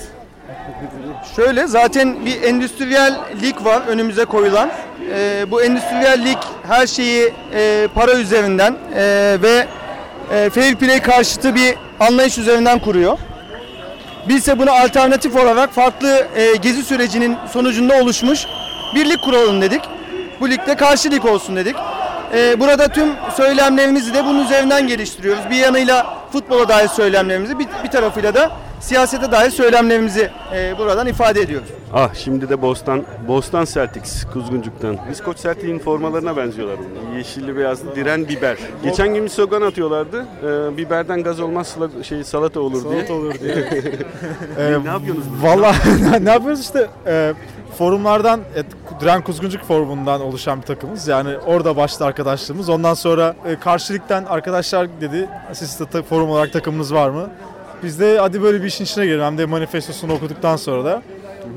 Şöyle zaten bir endüstriyel lig var önümüze koyulan. Ee, bu endüstriyel lig her şeyi e, para üzerinden e, ve e, fair play karşıtı bir anlayış üzerinden kuruyor. Biz ise buna alternatif olarak farklı e, gezi sürecinin sonucunda oluşmuş bir lig kuralım dedik. Bu ligde karşı olsun dedik. E, burada tüm söylemlerimizi de bunun üzerinden geliştiriyoruz. Bir yanıyla futbola dair söylemlerimizi, bir, bir tarafıyla da siyasete dair söylemlerimizi e, buradan ifade ediyoruz. Ah şimdi de Bostan Bostan Celtics Kuzguncuk'tan. Biz Koç Celtic'in formalarına benziyorlar bunlar. Yeşilli beyazlı diren biber. Geçen gün bir slogan atıyorlardı. Ee, biberden gaz olmaz şey salata olur salata diye. Salata olur diye. ee, ne yapıyorsunuz? Valla ne yapıyoruz işte e, forumlardan e, Diren Kuzguncuk forumundan oluşan bir takımız. Yani orada başladı arkadaşlığımız. Ondan sonra e, karşılıktan arkadaşlar dedi siz de forum olarak takımınız var mı? Biz de hadi böyle bir işin içine girelim. Hem de manifestosunu okuduktan sonra da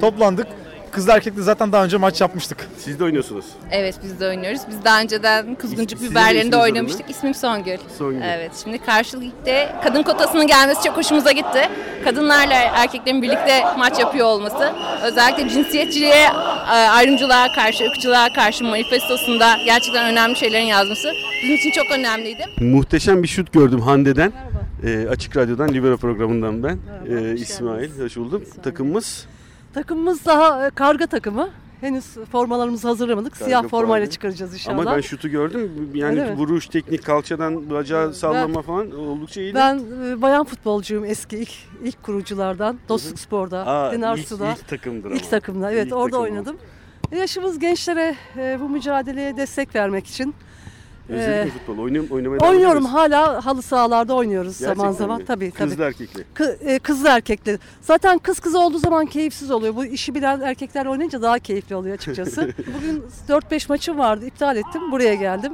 toplandık. Kızla erkekle zaten daha önce maç yapmıştık. Siz de oynuyorsunuz. Evet biz de oynuyoruz. Biz daha önceden Kuzguncuk Siz, biberlerinde oynamıştık. İsmim Songül. Songül. Evet şimdi karşılıkta kadın kotasının gelmesi çok hoşumuza gitti. Kadınlarla erkeklerin birlikte maç yapıyor olması. Özellikle cinsiyetçiliğe, e, ayrımcılığa karşı, ırkçılığa karşı manifestosunda gerçekten önemli şeylerin yazması bizim için çok önemliydi. Muhteşem bir şut gördüm Hande'den. E, Açık Radyo'dan Libero programından ben. Merhaba, e, İsmail, hoş buldum. Takımımız? Takımımız daha e, karga takımı. Henüz formalarımızı hazırlamadık. Karga Siyah formayla çıkaracağız inşallah. Ama ben şutu gördüm. Yani Öyle vuruş, mi? teknik, kalçadan bacağı sallama ben, falan oldukça iyiydi. Ben e, bayan futbolcuyum eski ilk ilk kuruculardan. Dostluk Spor'da, Aa, Dinarsu'da. Ilk, ilk takımdır ama. İlk takımda evet ilk orada takım oynadım. Yaşımız gençlere e, bu mücadeleye destek vermek için Özledin ee, mi futbol? Oynuyor, oynamaya Oynuyorum hala halı sahalarda oynuyoruz Gerçekten zaman zaman. Mi? Tabii tabii. Kızlı erkekli. Kı, e, kızlı erkekli. Zaten kız kız olduğu zaman keyifsiz oluyor. Bu işi bilen erkekler oynayınca daha keyifli oluyor açıkçası. Bugün 4-5 maçım vardı. iptal ettim. Buraya geldim.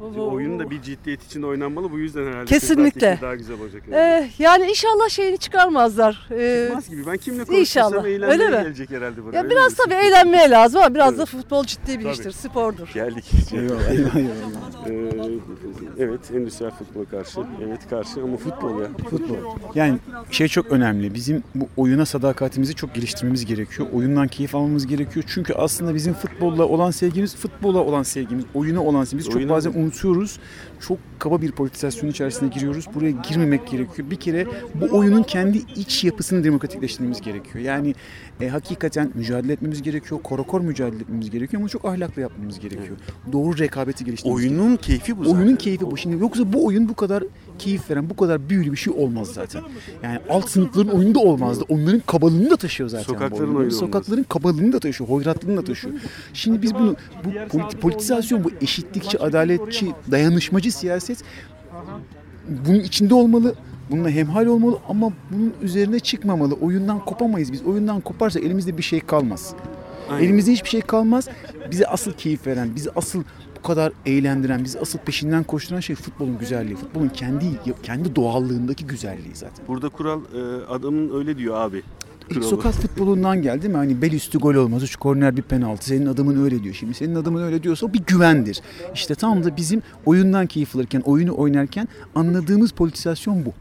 Bu, oyun da bir ciddiyet için oynanmalı. Bu yüzden herhalde Kesinlikle. daha güzel olacak. Yani. Ee, yani inşallah şeyini çıkarmazlar. Ee, Çıkmaz gibi. Ben kimle konuşursam eğlenmeye Öyle mi? gelecek herhalde buraya. Ya biraz tabii eğlenmeye lazım ama biraz evet. da futbol ciddi bir tabii. iştir. Spordur. Geldik. Eyvallah. ee, evet. Endüstriyel futbol karşı. Evet karşı ama futbol ya. Futbol. Yani şey çok önemli. Bizim bu oyuna sadakatimizi çok geliştirmemiz gerekiyor. Oyundan keyif almamız gerekiyor. Çünkü aslında bizim futbolla olan sevgimiz, futbola olan sevgimiz, oyuna olan sevgimiz çok bazen unutuyoruz. Çok kaba bir politizasyon içerisine giriyoruz. Buraya girmemek gerekiyor. Bir kere bu oyunun kendi iç yapısını demokratikleştirmemiz gerekiyor. Yani e, hakikaten mücadele etmemiz gerekiyor. Korokor mücadele etmemiz gerekiyor ama çok ahlaklı yapmamız gerekiyor. Evet. Doğru rekabeti geliştirmemiz Oyunun gerekiyor. keyfi bu zaten. Oyunun keyfi bu. Şimdi yoksa bu oyun bu kadar keyif veren, bu kadar büyülü bir şey olmaz zaten. Yani alt sınıfların oyunu da olmazdı. Onların kabalığını da taşıyor zaten Sokakların oyunu Sokakların kabalığını da taşıyor, hoyratlığını da taşıyor. Şimdi biz bunu, bu politi politizasyon, bu eşitlikçi, adaletçi, dayanışmacı siyaset bunun içinde olmalı. Bununla hemhal olmalı ama bunun üzerine çıkmamalı. Oyundan kopamayız biz. Oyundan koparsa elimizde bir şey kalmaz. Aynen. Elimizde hiçbir şey kalmaz. Bize asıl keyif veren, bizi asıl bu kadar eğlendiren, bizi asıl peşinden koşturan şey futbolun güzelliği. Futbolun kendi kendi doğallığındaki güzelliği zaten. Burada kural e, adamın öyle diyor abi. İlk sokak futbolundan geldi mi? Hani bel üstü gol olmaz, üç korner bir penaltı. Senin adamın öyle diyor. Şimdi senin adamın öyle diyorsa o bir güvendir. İşte tam da bizim oyundan keyif alırken, oyunu oynarken anladığımız politizasyon bu.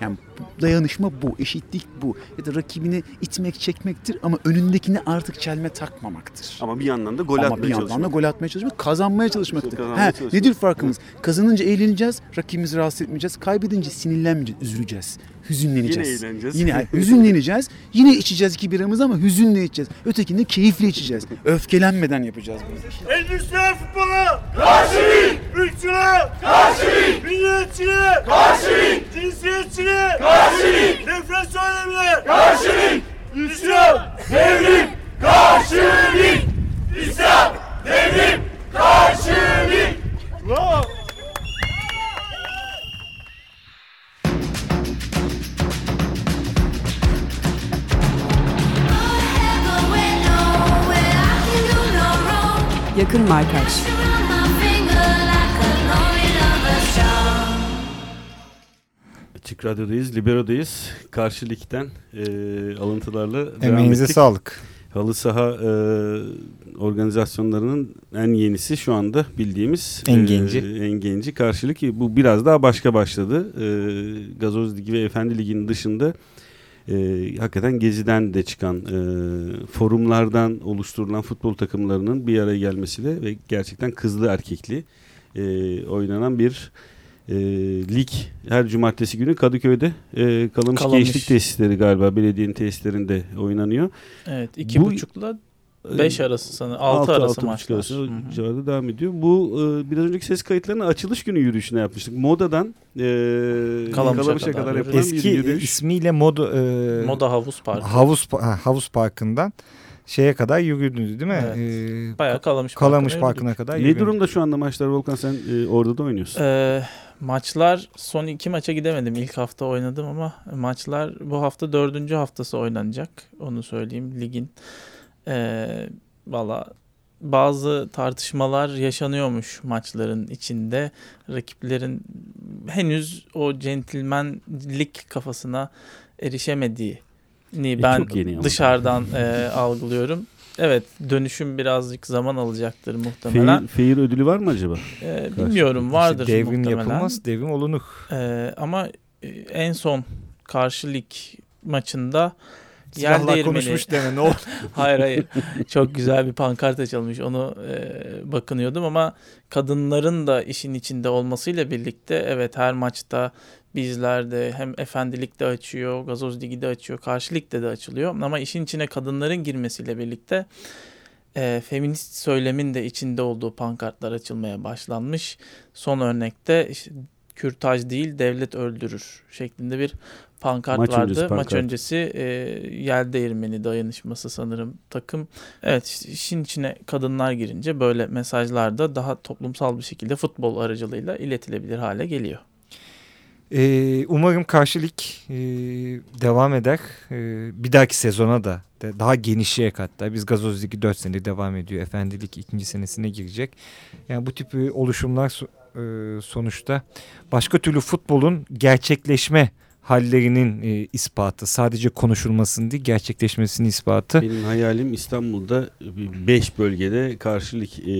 Yani dayanışma bu, eşitlik bu. Ya da rakibini itmek, çekmektir ama önündekini artık çelme takmamaktır. Ama bir yandan da gol ama atmaya bir yandan da gol atmaya çalışmak, kazanmaya çalışmaktır. kazanmaya He, çalışmak. nedir farkımız? Kazanınca eğleneceğiz, rakibimizi rahatsız etmeyeceğiz. Kaybedince sinirlenmeyeceğiz, üzüleceğiz. Hüzünleneceğiz. Yine eğleneceğiz. Yine hüzünleneceğiz. Yine içeceğiz iki biramızı ama hüzünle içeceğiz. Ötekinde keyifle içeceğiz. Öfkelenmeden yapacağız bunu. Endüstriyel futbola karşıyım. Ülkçüle karşıyım. Milliyetçiliğe karşıyım. Cinsiyetçiliğe karşıyım. Nefret söylemine karşıyım. İslam, devrim, karşıyım. İslam, devrim, karşıyım. Bravo. Yakın Markaj Açık Radyo'dayız, Libero'dayız. Karşı ligden e, alıntılarla devam Emeğinize ettik. sağlık. Halı saha e, organizasyonlarının en yenisi şu anda bildiğimiz En e, genci. en genci karşılık. Bu biraz daha başka başladı. E, Gazoz Ligi ve Efendi Ligi'nin dışında e, hakikaten geziden de çıkan e, forumlardan oluşturulan futbol takımlarının bir araya gelmesiyle ve gerçekten kızlı erkekli e, oynanan bir e, lig her cumartesi günü Kadıköy'de e, Kalamış, Kalamış. Gençlik Tesisleri galiba belediyenin tesislerinde oynanıyor. Evet iki Bu- buçukla 5 arası sanırım. 6 arası altı buçuk maçlar. arası civarında devam ediyor. Bu e, biraz önceki ses kayıtlarının açılış günü yürüyüşüne yapmıştık. Moda'dan e, Kalamış'a Kalamış'a kadar kadar, yapılan bir Eski yürüyüş. ismiyle Moda, e, Moda Havuz Parkı. Havuz, havuz Parkı'ndan şeye kadar yürüdünüz değil mi? Evet. Ee, Bayağı Kalamış, Kalamış Parkı'na Parkı'na kadar Ne yürüdünüz. durumda şu anda maçlar Volkan sen e, orada da oynuyorsun. Ee, maçlar son iki maça gidemedim. İlk hafta oynadım ama maçlar bu hafta dördüncü haftası oynanacak. Onu söyleyeyim ligin. Ee, Valla bazı tartışmalar yaşanıyormuş maçların içinde. Rakiplerin henüz o centilmenlik kafasına erişemediği ni ben yeni ama. dışarıdan e, algılıyorum. Evet dönüşüm birazcık zaman alacaktır muhtemelen. Feyir ödülü var mı acaba? Ee, bilmiyorum vardır İşte devrim muhtemelen. yapılmaz, devrim olunur. Ee, ama e, en son karşı lig maçında Silahlar değirmeni. konuşmuş deme ne olur. hayır hayır. Çok güzel bir pankart açılmış. Onu e, bakınıyordum ama kadınların da işin içinde olmasıyla birlikte evet her maçta bizler de hem efendilikte açıyor, gazoz ligi de açıyor, karşı ligde de açılıyor. Ama işin içine kadınların girmesiyle birlikte e, feminist söylemin de içinde olduğu pankartlar açılmaya başlanmış. Son örnekte işte, kürtaj değil devlet öldürür şeklinde bir pankart Maç vardı. öncesi Maç pankart. öncesi e, yel değirmeni dayanışması sanırım takım. Evet işin içine kadınlar girince böyle mesajlar da daha toplumsal bir şekilde futbol aracılığıyla iletilebilir hale geliyor. Ee, umarım karşı lig e, devam eder. Ee, bir dahaki sezona da de- daha genişleyecek hatta. Biz Gazoz Ligi 4 senedir devam ediyor. Efendilik ikinci senesine girecek. Yani bu tip e, oluşumlar e, sonuçta başka türlü futbolun gerçekleşme hallerinin e, ispatı. Sadece konuşulmasının değil gerçekleşmesinin ispatı. Benim hayalim İstanbul'da 5 bölgede karşılık e,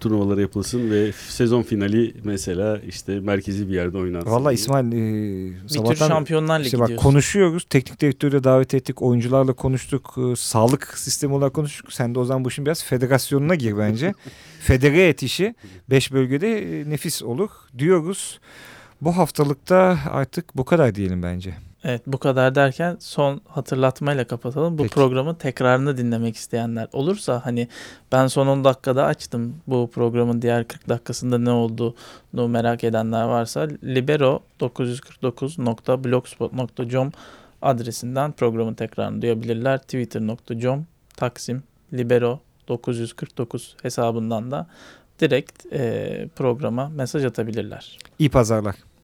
turnuvaları yapılsın ve sezon finali mesela işte merkezi bir yerde oynansın. Valla. İsmail e, Bir tür sabahtan Şampiyonlar Ligi işte bak diyorsun. konuşuyoruz. Teknik direktörle davet ettik. Oyuncularla konuştuk. e, sağlık sistemi olarak konuştuk. Sen de o zaman bu işin biraz federasyonuna gir bence. Federe et işi. Beş bölgede e, nefis olur diyoruz. Bu haftalıkta artık bu kadar diyelim bence. Evet bu kadar derken son hatırlatmayla kapatalım. Bu Peki. programın tekrarını dinlemek isteyenler olursa hani ben son 10 dakikada açtım bu programın diğer 40 dakikasında ne olduğunu merak edenler varsa libero 949.blogspot.com adresinden programın tekrarını duyabilirler. Twitter.com taksim libero 949 hesabından da direkt eee, programa mesaj atabilirler. İyi pazarlar.